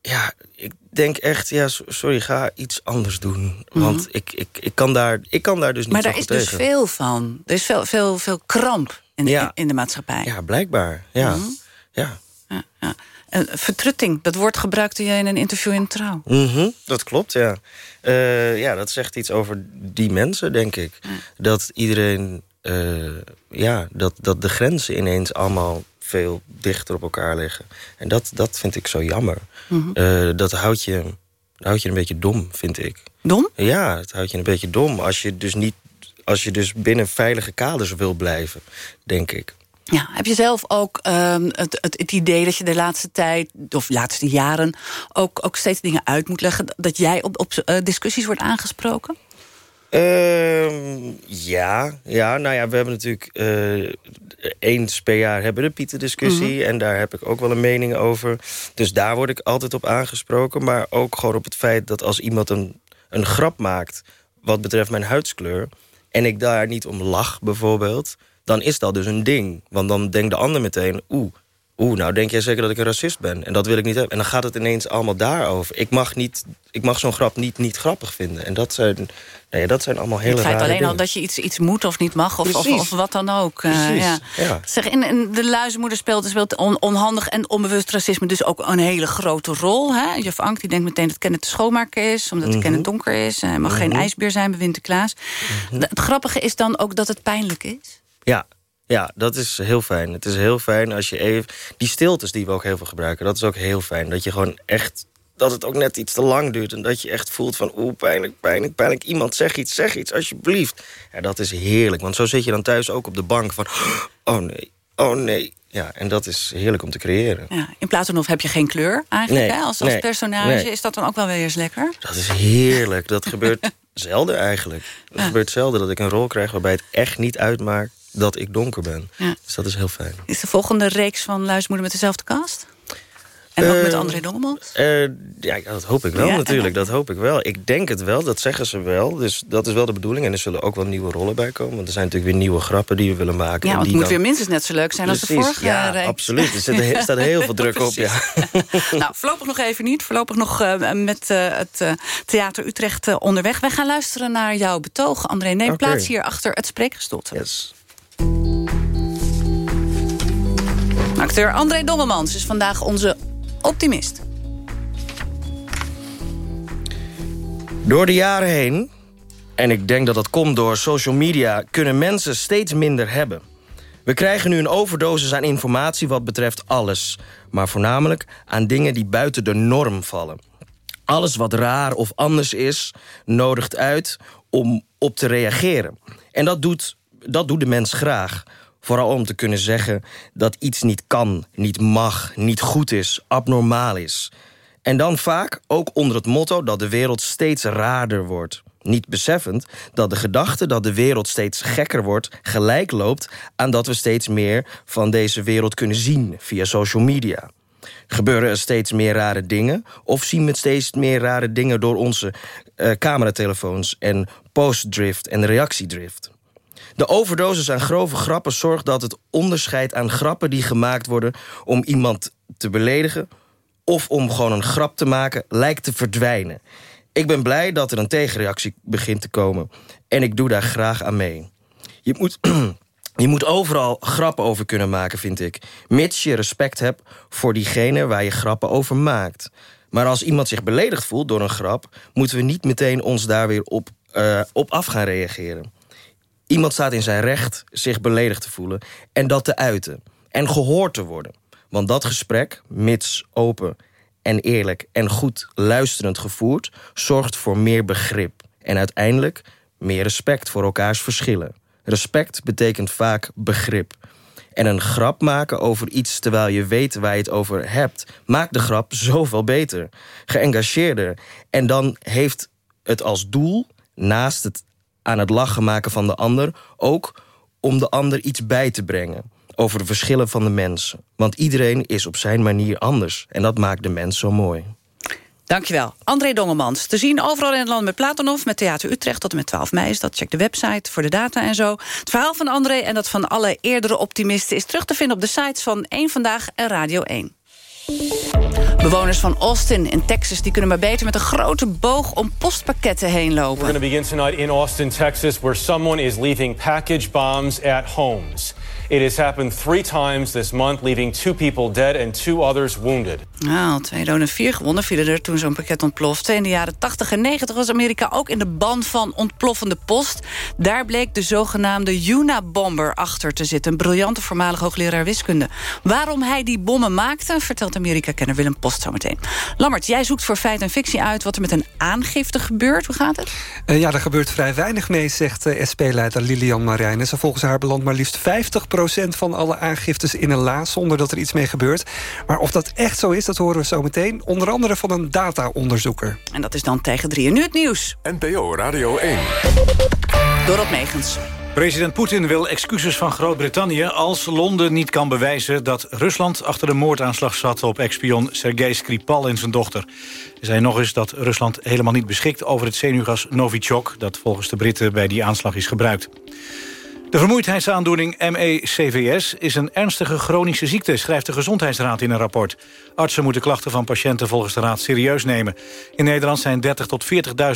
Ja, ik denk echt, ja, so- sorry, ga iets anders doen. Want ik, ik, ik, kan daar, ik kan daar dus niet maar zo daar is dus tegen. veel van. Er is veel, veel, veel kramp in, de- Ja. in de maatschappij. Ja, blijkbaar. Ja. Mhm. ja. En vertrutting, dat woord gebruikte je in een interview in Trouw. Mhm, dat klopt, ja. Eh, ja, dat zegt iets over die mensen, denk ik. Dat iedereen... eh, ja, dat, dat de grenzen ineens allemaal veel dichter op elkaar liggen. En dat, dat vind ik zo jammer. Mhm. Eh, dat houdt je, houdt je een beetje dom, vind ik. Dom? Ja, het houdt je een beetje dom. Als je dus, niet, als je dus binnen veilige kaders wil blijven, denk ik. Ja, heb je zelf ook ehm, het, het, het idee dat je de laatste tijd, of de laatste jaren, ook, ook steeds dingen uit moet leggen? Dat jij op, op eh, discussies wordt aangesproken? Ehm, ja, ja, nou ja, we hebben natuurlijk eh, eens per jaar hebben de Pieter-discussie. En daar heb ik ook wel een mening over. Dus daar word ik altijd op aangesproken. Maar ook gewoon op het feit dat als iemand een, een grap maakt... wat betreft mijn huidskleur... en ik daar niet om lach bijvoorbeeld... dan is dat dus een ding. Want dan denkt de ander meteen... oeh, Oeh, nou denk jij zeker dat ik een racist ben? En dat wil ik niet hebben. En dan gaat het ineens allemaal daarover. Ik mag, niet, ik mag zo'n grap niet, niet grappig vinden. En dat zijn, nou ja, dat zijn allemaal hele het feit rare alleen al dat je iets, iets moet of niet mag, of, of, of wat dan ook. eh, Precies, ja. ja. Zeg, in, de luizenmoeder speelt, speelt on- onhandig en onbewust racisme dus ook een hele grote rol. Hè? Juf Ank die denkt meteen dat Kenneth de schoonmaker is, omdat Mhm. Kenneth donker is. Hij mag geen Mhm. ijsbeer zijn bij Winterklaas. Mhm. Het grappige is dan ook dat het pijnlijk is. Ja, ja, dat is heel fijn. Het is heel fijn als je even... Die stiltes die we ook heel veel gebruiken, dat is ook heel fijn. Dat je gewoon echt... Dat het ook net iets te lang duurt. En dat je echt voelt van... Oeh, pijnlijk, pijnlijk, pijnlijk. Iemand, zeg iets, zeg iets, alsjeblieft. Ja, dat is heerlijk. Want zo zit je dan thuis ook op de bank van... Oh nee, oh nee. Ja, en dat is heerlijk om te creëren. Ja, in Platonov heb je geen kleur eigenlijk. Nee, hè? Als, als nee, personage nee. is dat dan ook wel weer eens lekker? Dat is heerlijk. Dat gebeurt zelden eigenlijk. Het gebeurt zelden dat ik een rol krijg waarbij het echt niet uitmaakt dat ik donker ben. Ja. Dus dat is heel fijn. Is de volgende reeks van Luismoeder met dezelfde cast? En ook met Eh, André Dongemans? Eh, ja, dat hoop ik wel Ja. natuurlijk. Dat hoop ik wel. Ik denk het wel, dat zeggen ze wel. Dus dat is wel de bedoeling. En er zullen ook wel nieuwe rollen bij komen. Want er zijn natuurlijk weer nieuwe grappen die we willen maken. Ja, want het moet dan- weer minstens net zo leuk zijn als de vorige ja, reeks. absoluut. Er zit, er staat heel veel druk op. Ja. nou, voorlopig nog even niet. Voorlopig nog eh, met het Theater Utrecht onderweg. Wij gaan luisteren naar jouw betoog, André. Neem plaats hier achter het spreekgestoelte. Yes. Acteur André Dongemans is vandaag onze optimist. Door de jaren heen, en ik denk dat dat komt door social media... kunnen mensen steeds minder hebben. We krijgen nu een overdosis aan informatie wat betreft alles. Maar voornamelijk aan dingen die buiten de norm vallen. Alles wat raar of anders is, nodigt uit om op te reageren. En dat doet, dat doet de mens graag. Vooral om te kunnen zeggen dat iets niet kan, niet mag, niet goed is, abnormaal is. En dan vaak ook onder het motto dat de wereld steeds raarder wordt. Niet beseffend dat de gedachte dat de wereld steeds gekker wordt... gelijk loopt aan dat we steeds meer van deze wereld kunnen zien via social media. Gebeuren er steeds meer rare dingen? Of zien we steeds meer rare dingen door onze eh, cameratelefoons... en postdrift en reactiedrift? De overdosis aan grove grappen zorgt dat het onderscheid aan grappen die gemaakt worden... om iemand te beledigen of om gewoon een grap te maken, lijkt te verdwijnen. Ik ben blij dat er een tegenreactie begint te komen. En ik doe daar graag aan mee. Je moet, je moet overal grappen over kunnen maken, vind ik. Mits je respect hebt voor diegene waar je grappen over maakt. Maar als iemand zich beledigd voelt door een grap... moeten we niet meteen ons daar weer op, eh, op af gaan reageren. Iemand staat in zijn recht zich beledigd te voelen... en dat te uiten. En gehoord te worden. Want dat gesprek, mits open en eerlijk en goed luisterend gevoerd... zorgt voor meer begrip. En uiteindelijk meer respect voor elkaars verschillen. Respect betekent vaak begrip. En een grap maken over iets terwijl je weet waar je het over hebt... maakt de grap zoveel beter, geëngageerder. En dan heeft het als doel, naast het aan het lachen maken van de ander... ook om de ander iets bij te brengen over de verschillen van de mensen. Want iedereen is op zijn manier anders. En dat maakt de mens zo mooi. Dankjewel. André Dongemans. Te zien overal in het land met Platonov, met Theater Utrecht tot en met 12 mei is dat. Check de website voor de data en zo. Het verhaal van André en dat van alle eerdere optimisten... is terug te vinden op de sites van 1 Vandaag en Radio 1. Bewoners van Austin in Texas die kunnen maar beter met een grote boog om postpakketten heen We're lopen. going to begin tonight in Austin, Texas, where someone is leaving package bombs at homes. It has happened three times this month, leaving two people dead and two others wounded. Nou, twee doden en vier gewonden vielen er toen zo'n pakket ontplofte. In de jaren 80 en 90 was Amerika ook in de ban van ontploffende post. Daar bleek de zogenaamde Unabomber achter te zitten. Een briljante voormalig hoogleraar wiskunde. Waarom hij die bommen maakte, vertelt Amerika-kenner Willem Post zometeen. Lammert, jij zoekt voor feit en fictie uit wat er met een aangifte gebeurt. Hoe gaat het? Eh, ja, er gebeurt vrij weinig mee, zegt eh, SP-leider Lilian Marijnen. Ze volgens haar belandt maar liefst 50% van alle aangiftes in een la... zonder dat er iets mee gebeurt. Maar of dat echt zo is, dat horen we zo meteen. Onder andere van een data-onderzoeker. En dat is dan tegen drieën. Nu het nieuws. NPO Radio 1. Dorot Megens. President Poetin wil excuses van Groot-Brittannië... als Londen niet kan bewijzen dat Rusland achter de moordaanslag zat... op ex-spion Sergei Skripal en zijn dochter. Hij zei nog eens dat Rusland helemaal niet beschikt over het zenuwgas Novichok... dat volgens de Britten bij die aanslag is gebruikt. De vermoeidheidsaandoening ME-CVS is een ernstige chronische ziekte... schrijft de Gezondheidsraad in een rapport. Artsen moeten klachten van patiënten volgens de raad serieus nemen. In Nederland zijn 30 tot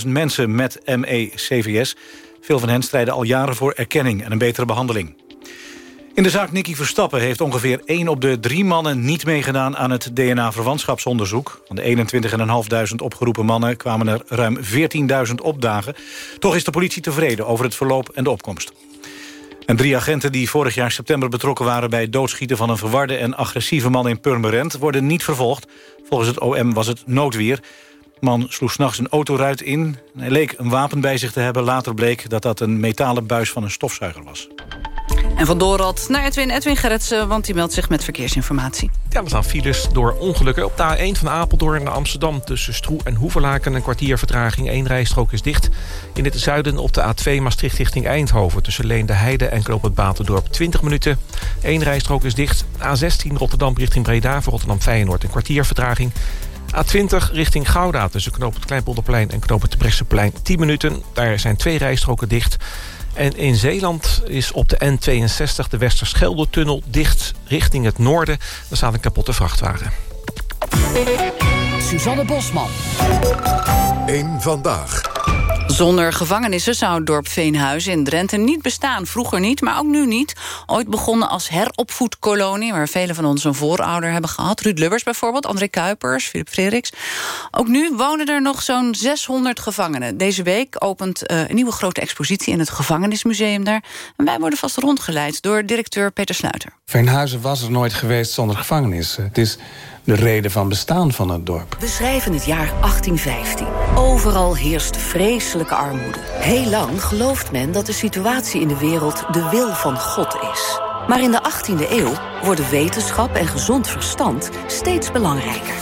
40.000 mensen met ME-CVS. Veel van hen strijden al jaren voor erkenning en een betere behandeling. In de zaak Nicky Verstappen heeft ongeveer 1 op de drie mannen... niet meegedaan aan het DNA-verwantschapsonderzoek. Van de 21.500 opgeroepen mannen kwamen er ruim 14.000 opdagen. Toch is de politie tevreden over het verloop en de opkomst. Drie agenten die vorig jaar september betrokken waren... bij het doodschieten van een verwarde en agressieve man in Purmerend... worden niet vervolgd. Volgens het OM was het noodweer. De man sloeg s'nachts een autoruit in. Hij leek een wapen bij zich te hebben. Later bleek dat dat een metalen buis van een stofzuiger was. En van Dorot naar Edwin, Edwin Gerritsen... want die meldt zich met verkeersinformatie. Ja, er staan files door ongelukken. Op de A1 van Apeldoorn naar Amsterdam... tussen Stroe en Hoeverlaken een kwartier vertraging. Eén rijstrook is dicht. In het zuiden op de A2 Maastricht richting Eindhoven... tussen Leende Heide en Knoop het Batendorp 20 minuten. Eén rijstrook is dicht. A16 Rotterdam richting Breda voor Rotterdam Feyenoord... een kwartier vertraging. A20 richting Gouda tussen Knoop het Kleinpolderplein en Knoop het Brechtseplein 10 minuten. Daar zijn twee rijstroken dicht. En in Zeeland is op de N62 de Westerschelde-tunnel dicht richting het noorden. Daar staat een kapotte vrachtwagen. Suzanne Bosman. Eén vandaag. Zonder gevangenissen zou het dorp Veenhuizen in Drenthe niet bestaan. Vroeger niet, maar ook nu niet. Ooit begonnen als heropvoedkolonie... waar velen van ons een voorouder hebben gehad. Ruud Lubbers bijvoorbeeld, André Kuipers, Philip Frederiks. Ook nu wonen er nog zo'n 600 gevangenen. Deze week opent uh, een nieuwe grote expositie... in het gevangenismuseum daar. En wij worden vast rondgeleid door directeur Peter Sluiter. Veenhuizen was er nooit geweest zonder gevangenissen. Het is de reden van bestaan van het dorp. We schrijven het jaar 1815. Overal heerst vreselijke armoede. Heel lang gelooft men dat de situatie in de wereld de wil van God is. Maar in de 18e eeuw worden wetenschap en gezond verstand steeds belangrijker.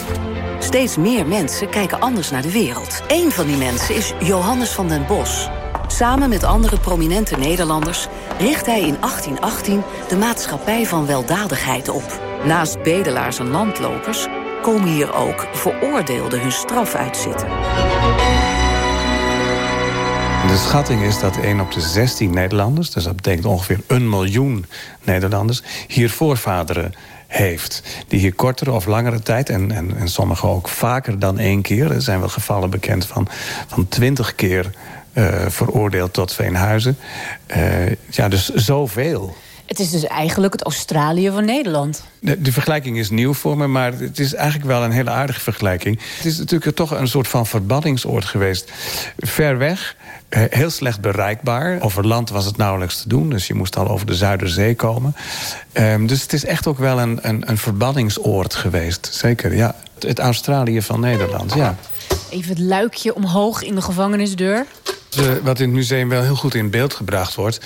Steeds meer mensen kijken anders naar de wereld. Een van die mensen is Johannes van den Bos. Samen met andere prominente Nederlanders richt hij in 1818 de Maatschappij van Weldadigheid op. Naast bedelaars en landlopers komen hier ook veroordeelden hun straf uitzitten. De schatting is dat 1 op de 16 Nederlanders, dus dat betekent ongeveer een miljoen Nederlanders, hier voorvaderen heeft. Die hier kortere of langere tijd, en, en, en sommigen ook vaker dan één keer... er zijn wel gevallen bekend van, van 20 keer uh, veroordeeld tot Veenhuizen. Uh, ja, dus zoveel. Het is dus eigenlijk het Australië van Nederland. De, de, vergelijking is nieuw voor me, maar het is eigenlijk wel een hele aardige vergelijking. Het is natuurlijk toch een soort van verbanningsoord geweest. Ver weg, eh, heel slecht bereikbaar. Over land was het nauwelijks te doen, dus je moest al over de Zuiderzee komen. Um, dus het is echt ook wel een, een, een verbanningsoord geweest, zeker, ja. Het Australië van Nederland, ja. Even het luikje omhoog in de gevangenisdeur. De, wat in het museum wel heel goed in beeld gebracht wordt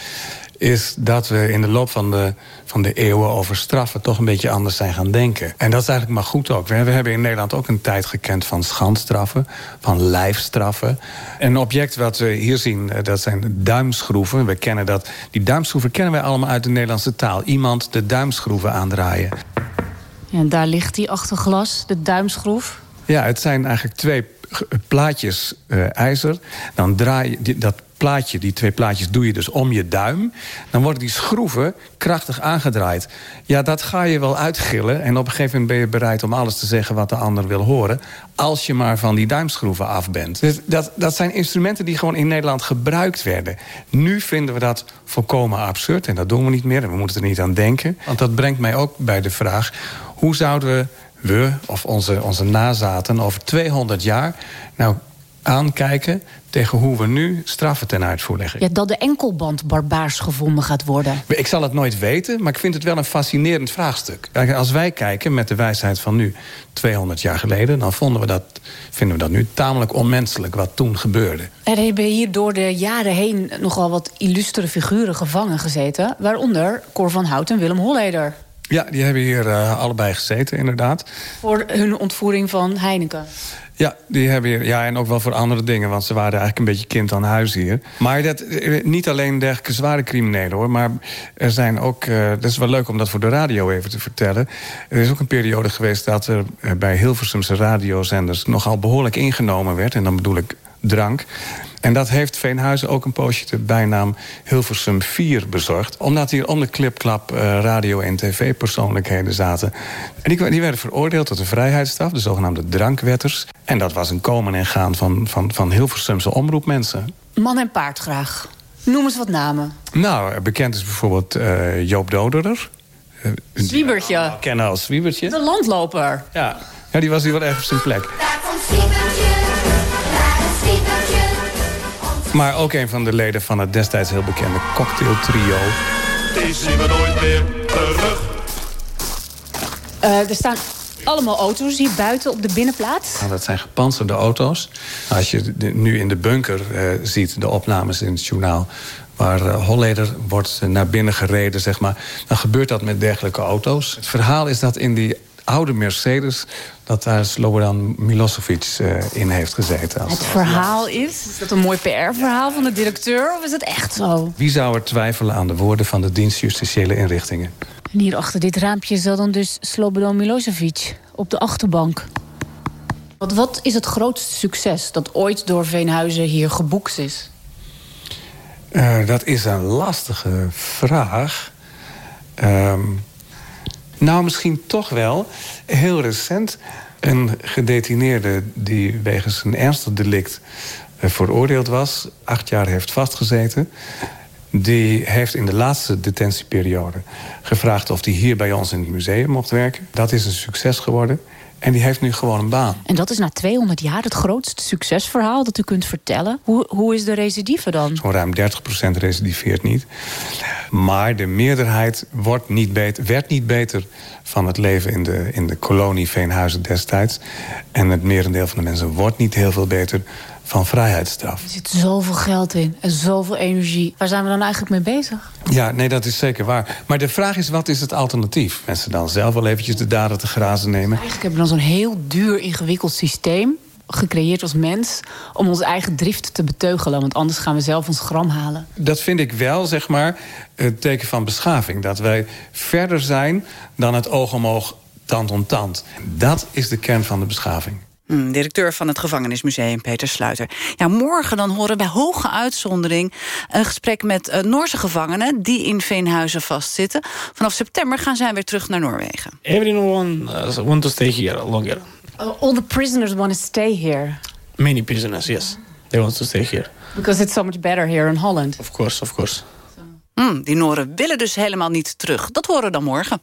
is dat we in de loop van de, van de eeuwen over straffen... toch een beetje anders zijn gaan denken. En dat is eigenlijk maar goed ook. We hebben in Nederland ook een tijd gekend van schandstraffen... van lijfstraffen. Een object wat we hier zien, eh, dat zijn duimschroeven. We kennen dat. Die duimschroeven kennen wij allemaal uit de Nederlandse taal. Iemand de duimschroeven aandraaien. Ja, en daar ligt die achter glas, de duimschroef. Ja, het zijn eigenlijk twee plaatjes uh, ijzer. Dan draai je dat plaatje, die twee plaatjes doe je dus om je duim. Dan worden die schroeven krachtig aangedraaid. Ja, dat ga je wel uitgillen. En op een gegeven moment ben je bereid om alles te zeggen wat de ander wil horen. Als je maar van die duimschroeven af bent. Dus dat, dat zijn instrumenten die gewoon in Nederland gebruikt werden. Nu vinden we dat volkomen absurd. En dat doen we niet meer. En we moeten er niet aan denken. Want dat brengt mij ook bij de vraag... hoe zouden we we of onze, onze nazaten over 200 jaar... nou aankijken tegen hoe we nu straffen ten uitvoer leggen. Ja, dat de enkelband barbaars gevonden gaat worden. Ik zal het nooit weten, maar ik vind het wel een fascinerend vraagstuk. Als wij kijken met de wijsheid van nu, 200 jaar geleden... dan vonden we dat, vinden we dat nu tamelijk onmenselijk wat toen gebeurde. Er hebben hier door de jaren heen nogal wat illustere figuren gevangen gezeten... waaronder Cor van Hout en Willem Holleder. Ja, die hebben hier uh, allebei gezeten, inderdaad. Voor hun ontvoering van Heineken. Ja, die hebben hier, ja, en ook wel voor andere dingen, want ze waren eigenlijk een beetje kind aan huis hier. Maar dat, eh, niet alleen dergelijke zware criminelen hoor, maar er zijn ook, uh, dat is wel leuk om dat voor de radio even te vertellen. Er is ook een periode geweest dat er bij Hilversumse radiozenders nogal behoorlijk ingenomen werd, en dan bedoel ik drank. En dat heeft Veenhuizen ook een poosje de bijnaam Hilversum 4 bezorgd. Omdat hier om de clipklap uh, radio- en tv-persoonlijkheden zaten. En die, die, werden veroordeeld tot een vrijheidsstraf, de zogenaamde drankwetters. En dat was een komen en gaan van, van, van Hilversumse omroepmensen. Man en paard graag. Noem eens wat namen. Nou, bekend is bijvoorbeeld uh, Joop Doderer. Uh, Zwiebertje. Kennen als Zwiebertje. De landloper. Ja. ja, die was hier wel even op zijn plek. Maar ook een van de leden van het destijds heel bekende cocktail trio. Die zien we nooit meer terug. Uh, er staan allemaal auto's hier buiten op de binnenplaats. Nou, dat zijn gepantserde auto's. Als je nu in de bunker uh, ziet, de opnames in het journaal... waar uh, Holleder wordt naar binnen gereden, zeg maar. Dan gebeurt dat met dergelijke auto's. Het verhaal is dat in die oude Mercedes... dat daar Slobodan Milosevic uh, in heeft gezeten. Als het verhaal is? Is dat een mooi PR-verhaal van de directeur? Of is het echt zo? Wie zou er twijfelen aan de woorden van de dienst justitiële inrichtingen? En hier achter dit raampje zat dan dus Slobodan Milosevic op de achterbank. Wat, wat is het grootste succes dat ooit door Veenhuizen hier geboekt is? Uh, dat is een lastige vraag. Um, nou, misschien toch wel. Heel recent een gedetineerde die wegens een ernstig delict uh, veroordeeld was... acht jaar heeft vastgezeten... die heeft in de laatste detentieperiode gevraagd... of hij hier bij ons in het museum mocht werken. Dat is een succes geworden. En die heeft nu gewoon een baan. En dat is na 200 jaar het grootste succesverhaal dat u kunt vertellen. Hoe, hoe is de recidive dan? Zo'n ruim 30% recidiveert niet. Maar de meerderheid wordt niet beter, werd niet beter van het leven in de, in de kolonie Veenhuizen destijds. En het merendeel van de mensen wordt niet heel veel beter van vrijheidsstraf. Er zit zoveel geld in en zoveel energie. Waar zijn we dan eigenlijk mee bezig? Ja, nee, dat is zeker waar. Maar de vraag is, wat is het alternatief? Mensen dan zelf wel eventjes de daden te grazen nemen? Eigenlijk hebben we dan zo'n heel duur, ingewikkeld systeem gecreëerd als mens om onze eigen drift te beteugelen. Want anders gaan we zelf ons gram halen. Dat vind ik wel, zeg maar, het teken van beschaving. Dat wij verder zijn dan het oog om oog, tand om tand. Dat is de kern van de beschaving. Hmm, directeur van het Gevangenismuseum, Peter Sluiter. Ja, morgen dan horen bij hoge uitzondering... een gesprek met uh, Noorse gevangenen die in Veenhuizen vastzitten. Vanaf september gaan zij weer terug naar Noorwegen. Everyone uh, want to stay here longer. Uh, all the prisoners want to stay here. Many prisoners, yes. They want to stay here. Because it's so much better here in Holland. Of course, of course. Hmm, die Noren willen dus helemaal niet terug. Dat horen we dan morgen.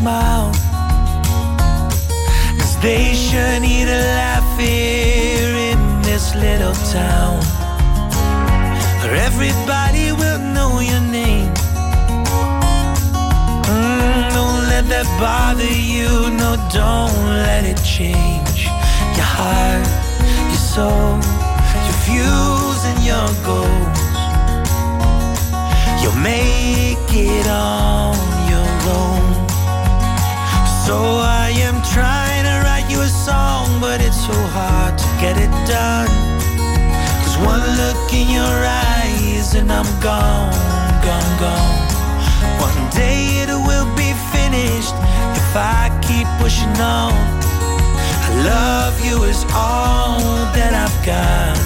smile. Cause they sure need a laugh here in this little town. Where everybody will know your name. Mm, don't let that bother you, no, don't let it change your heart, your soul, your views and your goals. You'll make it on your own. So I am trying to write you a song, but it's so hard to get it done. Cause one look in your eyes and I'm gone, gone, gone. One day it will be finished if I keep pushing on. I love you is all that I've got.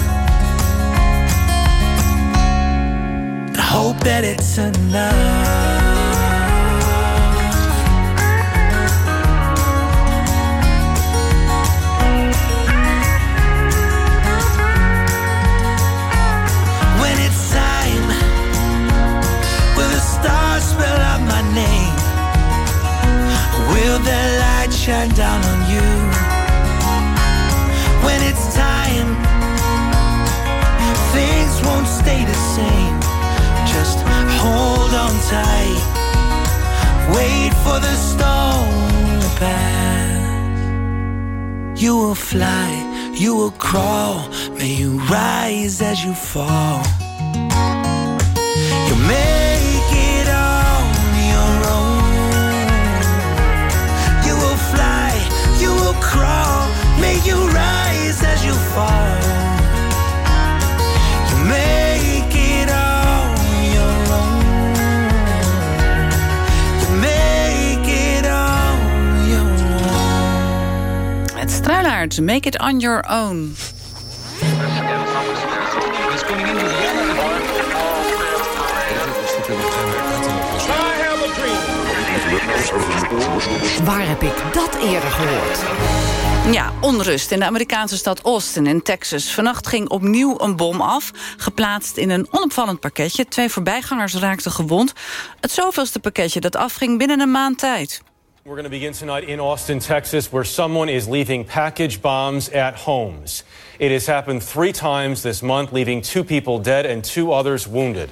I hope that it's enough. Fly, you will crawl, may you rise as you fall. Make It On Your Own. Waar heb ik dat eerder gehoord? Ja, onrust in de Amerikaanse stad Austin in Texas. Vannacht ging opnieuw een bom af, geplaatst in een onopvallend pakketje. Twee voorbijgangers raakten gewond. Het zoveelste pakketje dat afging binnen een maand tijd. We're going to begin tonight in Austin, Texas, where someone is leaving package bombs at homes. It has happened three times this month, leaving two people dead and two others wounded.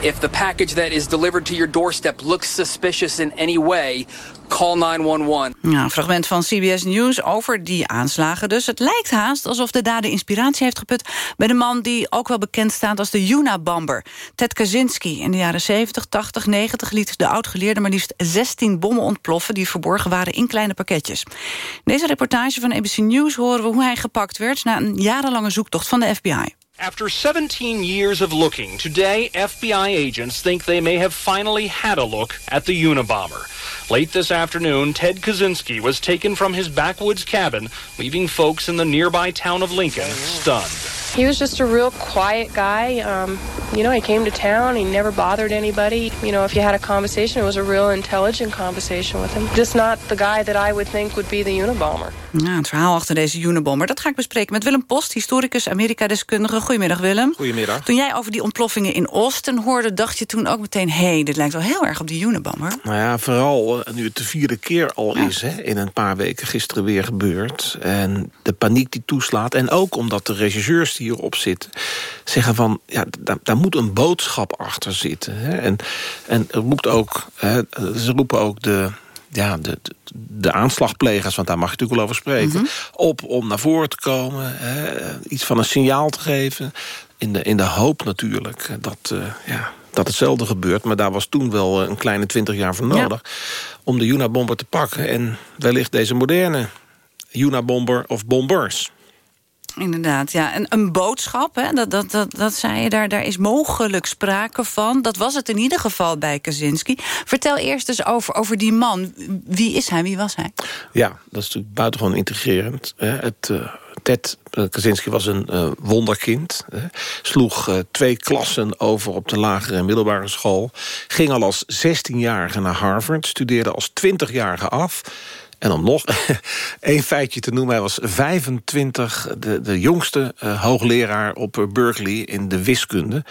If the package that is delivered to your doorstep looks suspicious in any way, call 911. Ja, een fragment van CBS News over die aanslagen dus. Het lijkt haast alsof de dader inspiratie heeft geput... bij de man die ook wel bekend staat als de Unabomber. Ted Kaczynski. In de jaren 70, 80, 90 liet de oud-geleerde... maar liefst 16 bommen ontploffen die verborgen waren in kleine pakketjes. In deze reportage van ABC News horen we hoe hij gepakt werd... na een jarenlange zoektocht van de FBI. After 17 years of looking, today FBI agents think they may have finally had a look at the Unabomber. Late this afternoon, Ted Kaczynski was taken from his backwoods cabin, leaving folks in the nearby town of Lincoln stunned. He was just a real quiet guy. Um, you know, he came to town. He never bothered anybody. You know, if you had a conversation, it was a real intelligent conversation with him. Just not the guy that I would think would be the Unabomber. Ja, het verhaal achter deze Unabomber, dat ga ik bespreken met Willem Post, historicus, Amerika-deskundige. Goedemiddag, Willem. Goedemiddag. Toen jij over die ontploffingen in Austin hoorde, dacht je toen ook meteen... hé, hey, dit lijkt wel heel erg op die Unabomber. Nou ja, vooral eh, nu het de vierde keer al is, hè, in een paar weken gisteren weer gebeurd. En de paniek die toeslaat. En ook omdat de regisseurs die hierop zitten, zeggen van... ja, daar, daar moet een boodschap achter zitten. Hè. En, en er roept ook, hè, ze roepen ook de ja, de, de, aanslagplegers, want daar mag je natuurlijk wel over spreken... Mhm. op om naar voren te komen, hè, iets van een signaal te geven... in de, in de hoop natuurlijk dat, uh, ja, dat hetzelfde gebeurt. Maar daar was toen wel een kleine twintig jaar voor nodig... Ja. om de Unabomber te pakken. En wellicht deze moderne Unabomber of bombers... Inderdaad, ja. En een boodschap, hè, dat, dat, dat, dat zei je, daar, daar is mogelijk sprake van. Dat was het in ieder geval bij Kaczynski. Vertel eerst eens over, over die man. Wie is hij, wie was hij? Ja, dat is natuurlijk buitengewoon integrerend. Het, uh, Ted Kaczynski was een uh, wonderkind. Uh, sloeg twee klassen over op de lagere en middelbare school. Ging al als 16-jarige naar Harvard. Studeerde als 20-jarige af. En om nog één feitje te noemen. Hij was 25, de, de jongste uh, hoogleraar op Berkeley in de wiskunde.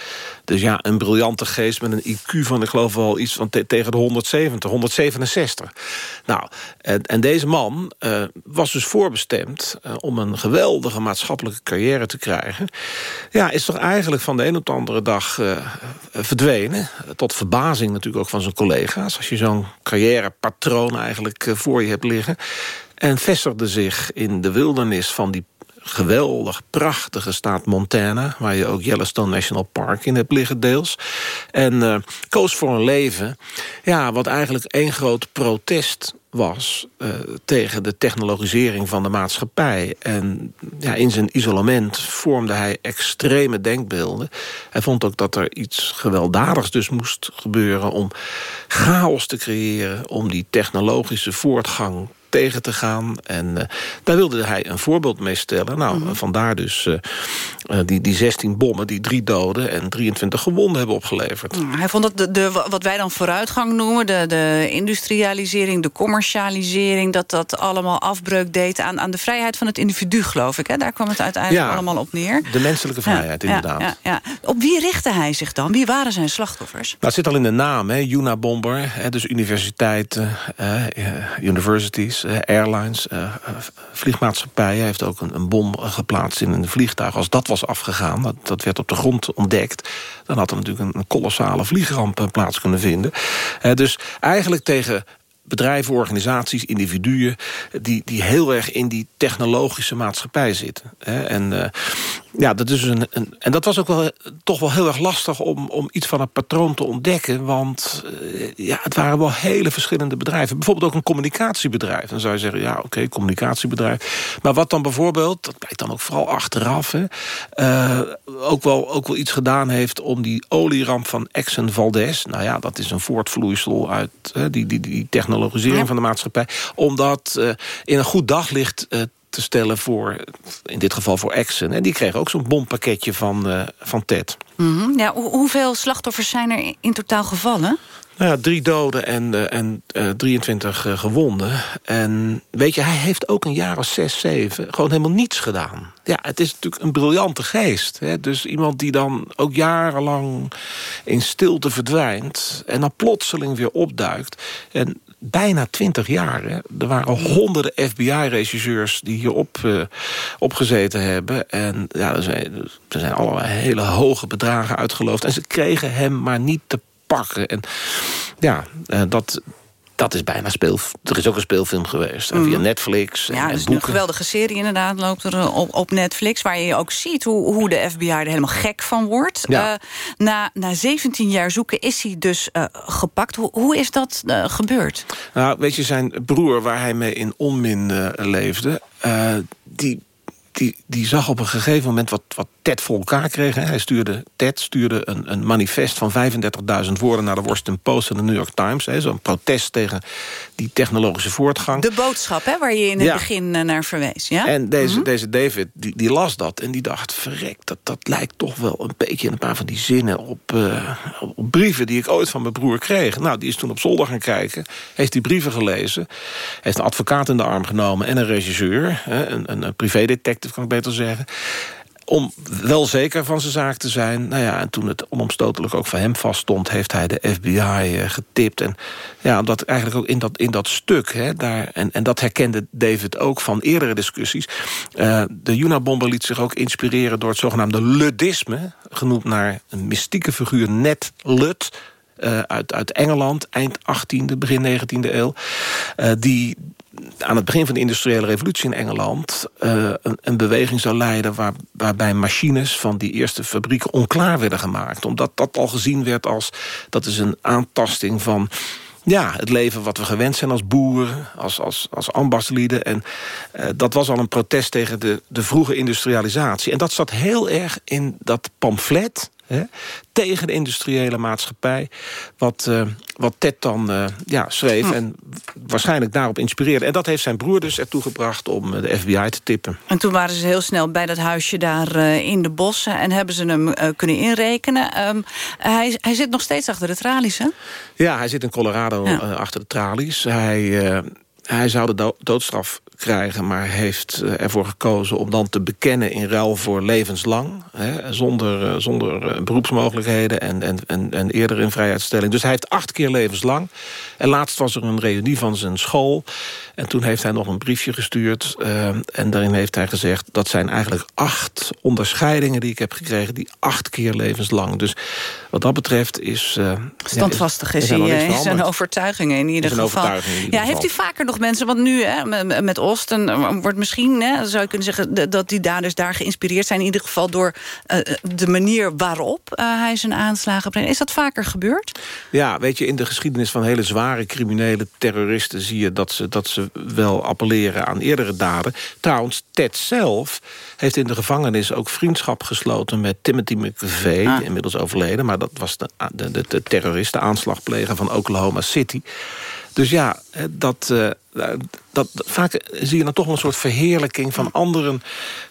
Dus ja, een briljante geest met een IQ van, ik geloof wel, iets van te, tegen de 170, 167. Nou, en, en deze man uh, was dus voorbestemd om een geweldige maatschappelijke carrière te krijgen. Ja, is toch eigenlijk van de een op de andere dag verdwenen. Tot verbazing natuurlijk ook van zijn collega's. Als je zo'n carrièrepatroon eigenlijk voor je hebt liggen. En vestigde zich in de wildernis van die geweldig prachtige staat Montana... waar je ook Yellowstone National Park in hebt liggen deels. En uh, koos voor een leven ja, wat eigenlijk één groot protest was uh, tegen de technologisering van de maatschappij. En ja, in zijn isolement vormde hij extreme denkbeelden. Hij vond ook dat er iets gewelddadigs dus moest gebeuren... om chaos te creëren, om die technologische voortgang tegen te gaan. En uh, daar wilde hij een voorbeeld mee stellen. Nou, mm -hmm. vandaar dus uh, uh, die, die 16 bommen die drie doden en 23 gewonden hebben opgeleverd. Mm, hij vond dat de, de, wat wij dan vooruitgang noemen... De, de industrialisering, de commercialisering... dat dat allemaal afbreuk deed aan, aan de vrijheid van het individu, geloof ik. Hè? Daar kwam het uiteindelijk ja, allemaal op neer. De menselijke vrijheid, ja, inderdaad. Ja, ja, Op wie richtte hij zich dan? Wie waren zijn slachtoffers? Nou, het zit al in de naam, hè? Unabomber, hè? dus universiteiten, universities... airlines, uh, vliegmaatschappijen. Hij heeft ook een, een, bom geplaatst in een vliegtuig. Als dat was afgegaan, dat, dat werd op de grond ontdekt... dan had er natuurlijk een, een kolossale vliegramp plaats kunnen vinden. Dus eigenlijk tegen bedrijven, organisaties, individuen... die, die heel erg in die technologische maatschappij zitten. En, uh, ja, dat is een, een, en dat was ook wel, toch wel heel erg lastig om, om iets van een patroon te ontdekken. Want uh, ja, het waren wel hele verschillende bedrijven. Bijvoorbeeld ook een communicatiebedrijf. Dan zou je zeggen, ja, oké, communicatiebedrijf. Maar wat dan bijvoorbeeld, dat blijkt dan ook vooral achteraf... Hè, uh, ook, wel, ook wel iets gedaan heeft om die olieramp van Exxon Valdez... nou ja, dat is een voortvloeisel uit die, die, die, die technologisering ja. van de maatschappij... om dat uh, in een goed daglicht uh, te stellen voor, in dit geval voor Exxon. En die kregen ook zo'n bompakketje van, uh, van TED. Mm -hmm. ja, ho hoeveel slachtoffers zijn er in totaal gevallen? Nou ja, drie doden en, eh, en eh, 23 eh, gewonden. En weet je, hij heeft ook een jaar of zes, zeven... gewoon helemaal niets gedaan. Ja, het is natuurlijk een briljante geest. Hè? Dus iemand die dan ook jarenlang in stilte verdwijnt... en dan plotseling weer opduikt. En bijna twintig jaar. Hè? Er waren honderden FBI-regisseurs die hierop uh, opgezeten hebben. En ja, er zijn, er zijn allerlei hele hoge bedragen uitgeloofd. En ze kregen hem maar niet te pakken. En ja, uh, dat, dat is bijna speel. Er is ook een speelfilm geweest mm. via Netflix. En, ja, en dus een geweldige serie inderdaad loopt er eh, op, op Netflix... waar je ook ziet hoe, hoe de FBI er helemaal gek van wordt. Ja. Uh, na, na 17 jaar zoeken is hij dus uh, gepakt. Hoe, hoe is dat gebeurd? Nou, weet je, zijn broer waar hij mee in onmin leefde... die die, die zag op een gegeven moment wat, wat Ted voor elkaar kreeg. Hij stuurde, Ted stuurde een, een manifest van 35.000 woorden... naar de Washington Post en de New York Times. Zo'n protest tegen die technologische voortgang. De boodschap, hè, waar je in het Ja. begin naar verwees. Ja? En deze, Mhm. deze David, die, die las dat en die dacht... verrek, dat, dat lijkt toch wel een beetje een paar van die zinnen... Op, eh, op brieven die ik ooit van mijn broer kreeg. Nou, die is toen op zolder gaan kijken. Heeft die brieven gelezen. Heeft een advocaat in de arm genomen en een regisseur. Hè, een, een, een privédetective, kan ik beter zeggen om wel zeker van zijn zaak te zijn. Nou ja, en toen het onomstotelijk ook voor hem vaststond... heeft hij de FBI eh, getipt. En ja, omdat eigenlijk ook in dat, in dat stuk... Hè, daar, en, en dat herkende David ook van eerdere discussies... Uh, de Unabomber liet zich ook inspireren door het zogenaamde ludisme... genoemd naar een mystieke figuur Ned Lud... Uh, uit, uit Engeland, eind 18e, begin 19e eeuw... Die aan het begin van de industriële revolutie in Engeland... Uh, een, een, beweging zou leiden waar, waarbij machines van die eerste fabrieken onklaar werden gemaakt. Omdat dat al gezien werd als... dat is een aantasting van ja, het leven wat we gewend zijn als boeren, als, als, als ambachtslieden. En uh, dat was al een protest tegen de, de vroege industrialisatie. En dat zat heel erg in dat pamflet... Hè, tegen de industriële maatschappij. Wat, uh, wat Ted dan uh, ja, schreef hm. en waarschijnlijk daarop inspireerde. En dat heeft zijn broer dus ertoe gebracht om de FBI te tippen. En toen waren ze heel snel bij dat huisje daar uh, in de bossen... en hebben ze hem kunnen inrekenen. Um, hij, hij zit nog steeds achter de tralies, hè? Ja, hij zit in Colorado ja. achter de tralies. Hij, hij zou de do doodstraf krijgen... maar heeft uh, ervoor gekozen om dan te bekennen in ruil voor levenslang. Hè, zonder, uh, zonder uh, beroepsmogelijkheden en, en, en, eerder in vrijheidsstelling. Dus hij heeft acht keer levenslang. En laatst was er een reunie van zijn school. En toen heeft hij nog een briefje gestuurd. en daarin heeft hij gezegd... dat zijn eigenlijk acht onderscheidingen die ik heb gekregen... die acht keer levenslang. Dus wat dat betreft is... Standvastig ja, is, is, hij, is zijn overtuigingen in ieder geval. In ieder ja, heeft hij vaker nog mensen... want nu hè, met Austin wordt misschien, hè, zou je kunnen zeggen... dat die daders daar geïnspireerd zijn... in ieder geval door uh, de manier waarop uh, hij zijn aanslagen brengt. Is dat vaker gebeurd? Ja, weet je, in de geschiedenis van hele zware criminele terroristen... zie je dat ze, dat ze wel appelleren aan eerdere daden. Trouwens, Ted zelf heeft in de gevangenis ook vriendschap gesloten... met Timothy McVeigh, ah. inmiddels overleden... maar dat was de, de, de, de van Oklahoma City... Dus ja, dat, uh, dat, vaak zie je dan toch wel een soort verheerlijking van anderen...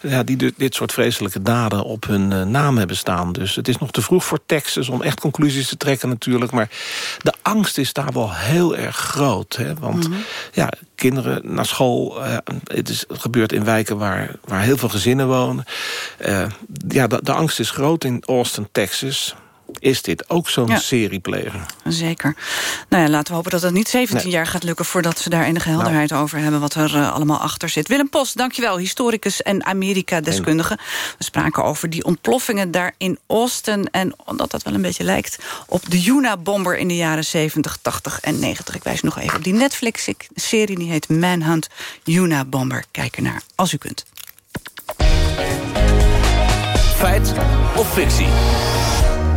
Ja, die dit, dit soort vreselijke daden op hun uh, naam hebben staan. Dus het is nog te vroeg voor Texas om echt conclusies te trekken natuurlijk. Maar de angst is daar wel heel erg groot. Hè? Want mm -hmm. ja, kinderen naar school... Uh, het, is, het gebeurt in wijken waar, waar heel veel gezinnen wonen. ja, de, de angst is groot in Austin, Texas is dit ook zo'n ja. seriepleger. Zeker. Nou ja, laten we hopen dat het niet 17 nee. jaar gaat lukken... voordat ze daar enige helderheid nou. over hebben wat er uh, allemaal achter zit. Willem Post, dankjewel, historicus en Amerika-deskundige. We spraken over die ontploffingen daar in Austin... en omdat dat wel een beetje lijkt op de Yuna-bomber in de jaren 70, 80 en 90. Ik wijs nog even op die Netflix-serie, die heet Manhunt Yuna-bomber. Kijk ernaar, als u kunt. Feit of fictie?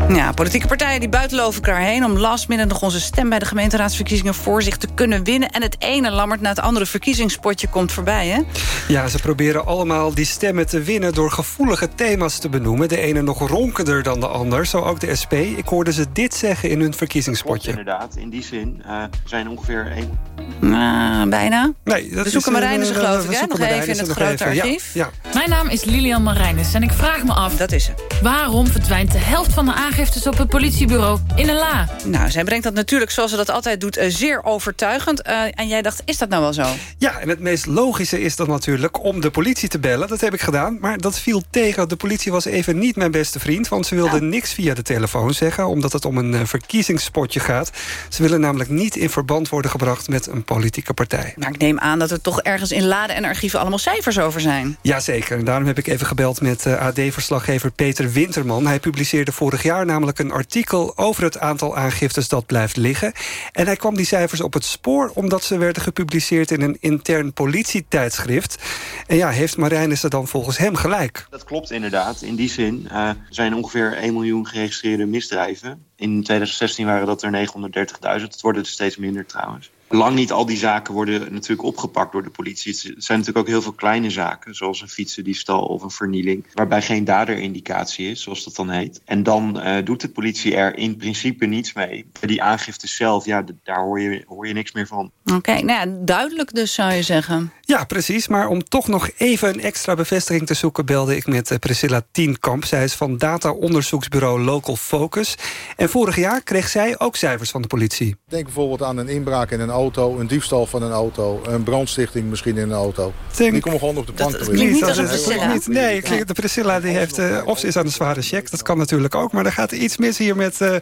Ja, politieke partijen die buitenloven elkaar heen... om last minute nog onze stem bij de gemeenteraadsverkiezingen voor zich te kunnen winnen. En het ene lammert na het andere verkiezingspotje komt voorbij, hè? Ja, ze proberen allemaal die stemmen te winnen... door gevoelige thema's te benoemen. De ene nog ronkender dan de ander, zo ook de SP. Ik hoorde ze dit zeggen in hun verkiezingspotje. Klopt, inderdaad, in die zin uh, zijn ongeveer één... Nou, bijna. Nee, dat we zoeken is, Marijnissen, uh, geloof ik, hè? Nog even in het grote even. archief. Ja, ja. Mijn naam is Lilian Marijnis en ik vraag me af... Dat is ze. Waarom verdwijnt de helft van de aangekomen aangiftes op het politiebureau. In een la. Nou, zij brengt dat natuurlijk, zoals ze dat altijd doet, eh, zeer overtuigend. Eh, en jij dacht, is dat nou wel zo? Ja, en het meest logische is dan natuurlijk om de politie te bellen. Dat heb ik gedaan, maar dat viel tegen. De politie was even niet mijn beste vriend... want ze wilden niks via de telefoon zeggen... omdat het om een uh, verkiezingsspotje gaat. Ze willen namelijk niet in verband worden gebracht met een politieke partij. Maar ik neem aan dat er toch ergens in laden en archieven... allemaal cijfers over zijn. Jazeker, en daarom heb ik even gebeld met AD-verslaggever Peter Winterman. Hij publiceerde vorig jaar namelijk een artikel... over het aantal aangiftes dat blijft liggen. En hij kwam die cijfers op het spoor... omdat ze werden gepubliceerd in een intern politietijdschrift. En ja, heeft Marijnissen dan volgens hem gelijk? Dat klopt inderdaad. In die zin uh, zijn ongeveer 1 miljoen geregistreerde misdrijven. In 2016 waren dat er 930.000. Het worden er steeds minder trouwens. Lang niet al die zaken worden natuurlijk opgepakt door de politie. Het zijn natuurlijk ook heel veel kleine zaken, zoals een fietsendiefstal of een vernieling, waarbij geen daderindicatie is, zoals dat dan heet. En dan uh, doet de politie er in principe niets mee. Die aangifte zelf, ja, daar hoor je, hoor je niks meer van. Oké, nou ja, duidelijk dus zou je zeggen. Ja, precies. Maar om toch nog even een extra bevestiging te zoeken... belde ik met Priscilla Tienkamp. Zij is van data-onderzoeksbureau Local Focus. En vorig jaar kreeg zij ook cijfers van de politie. Denk bijvoorbeeld aan een inbraak in een auto... een diefstal van een auto, een brandstichting misschien in een auto. Denk, die komen gewoon op de plank dat, dat niet als een Priscilla. Niet, nee, de Priscilla die heeft, uh, of ze is aan een zware check. Dat kan natuurlijk ook. Maar er gaat iets mis hier met, uh, nou,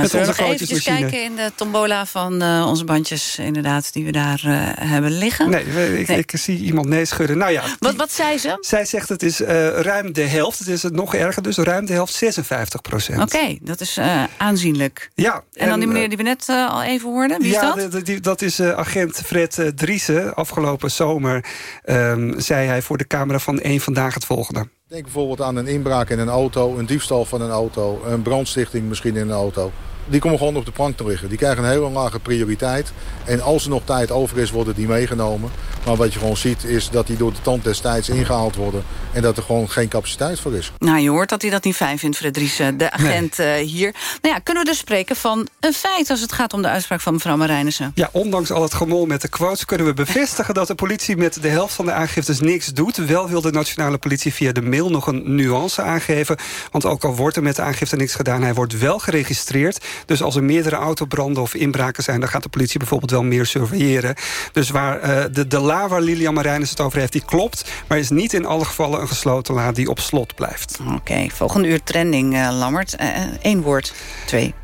met onze Even kijken in de tombola van uh, onze bandjes... inderdaad, die we daar hebben liggen. Nee, ik, nee. ik zie iemand nee schudden. Nou ja, die, wat, wat zei ze? Zij zegt het is ruim de helft. Het is het nog erger, dus ruim de helft, 56 procent. Oké, okay, dat is aanzienlijk. Ja. En, en dan die meneer die we net al even hoorden, wie ja, is dat? Die, dat is agent Fred Driessen. Afgelopen zomer um, zei hij voor de camera van één Vandaag het volgende. Denk bijvoorbeeld aan een inbraak in een auto, een diefstal van een auto... een brandstichting misschien in een auto. Die komen gewoon op de plank te liggen. Die krijgen een hele lage prioriteit. En als er nog tijd over is, worden die meegenomen. Maar wat je gewoon ziet, is dat die door de tand destijds ingehaald worden. En dat er gewoon geen capaciteit voor is. Nou, je hoort dat hij dat niet fijn vindt, Fredrice, de agent nee. uh, hier. Nou ja, kunnen we dus spreken van een feit als het gaat om de uitspraak van mevrouw Marijnissen? Ja, ondanks al het gemol met de quotes kunnen we bevestigen... dat de politie met de helft van de aangiftes niks doet. Wel wil de nationale politie via de mail nog een nuance aangeven. Want ook al wordt er met de aangifte niks gedaan... hij wordt wel geregistreerd. Dus als er meerdere autobranden of inbraken zijn... dan gaat de politie bijvoorbeeld wel meer surveilleren. Dus waar uh, de, de la waar Lilian Marijnis het over heeft, die klopt... maar is niet in alle gevallen een gesloten la die op slot blijft. Oké, okay, volgende uur trending, uh, Lammert. Eén uh, woord, twee.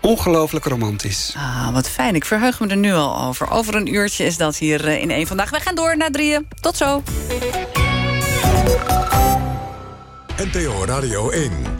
Ongelooflijk romantisch. Ah, wat fijn. Ik verheug me er nu al over. Over een uurtje is dat hier in één vandaag. We gaan door naar drieën. Tot zo. NPO Radio 1.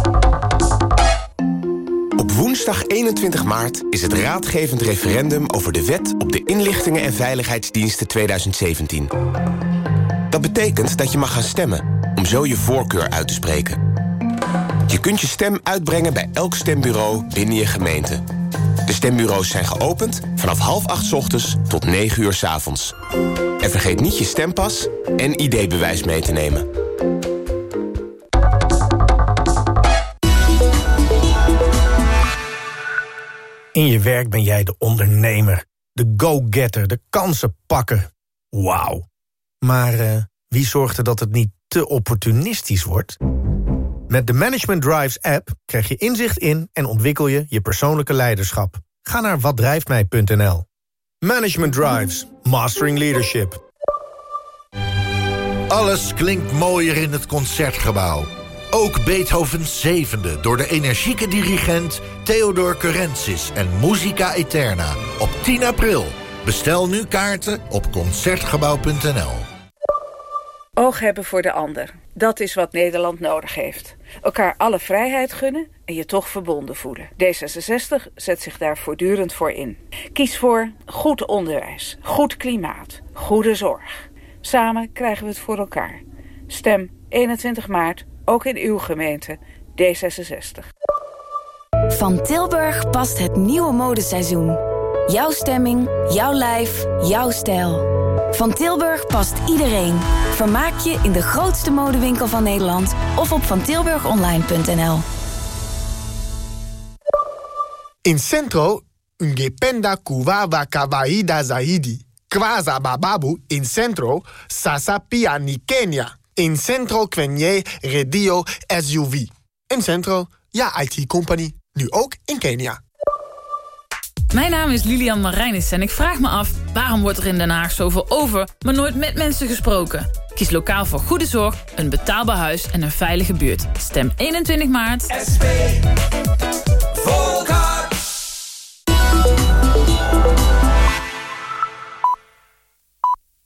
Op woensdag 21 maart is het raadgevend referendum over de wet op de inlichtingen en veiligheidsdiensten 2017. Dat betekent dat je mag gaan stemmen, om zo je voorkeur uit te spreken. Je kunt je stem uitbrengen bij elk stembureau binnen je gemeente. De stembureaus zijn geopend vanaf half acht ochtends tot 9 uur 's avonds. En vergeet niet je stempas en ID-bewijs mee te nemen. In je werk ben jij de ondernemer, de go-getter, de kansenpakker. Wauw. Maar uh, wie zorgt er dat het niet te opportunistisch wordt? Met de Management Drives app krijg je inzicht in en ontwikkel je je persoonlijke leiderschap. Ga naar watdrijftmij.nl. Management Drives, Mastering Leadership. Alles klinkt mooier in het Concertgebouw. Ook Beethovens zevende door de energieke dirigent Theodor Curensis en Musica Eterna op 10 april. Bestel nu kaarten op Concertgebouw.nl. Oog hebben voor de ander. Dat is wat Nederland nodig heeft. Elkaar alle vrijheid gunnen en je toch verbonden voelen. D66 zet zich daar voortdurend voor in. Kies voor goed onderwijs, goed klimaat, goede zorg. Samen krijgen we het voor elkaar. Stem 21 maart ook in uw gemeente D66. Van Tilburg past het nieuwe modeseizoen. Jouw stemming, jouw lijf, jouw stijl. Van Tilburg past iedereen. Vermaak je in de grootste modewinkel van Nederland of op vantilburgonline.nl. In Centro, ungependa kuwawa kawaida zaidi. Kwaza bababu in Centro, sasa pia ni Kenya. In Centro kwenye radio SUV. In Centro, ja IT-company. Nu ook in Kenia. Mijn naam is Lilian Marijnis en ik vraag me af... waarom wordt er in Den Haag zoveel over, maar nooit met mensen gesproken? Kies lokaal voor goede zorg, een betaalbaar huis en een veilige buurt. Stem 21 maart. SP.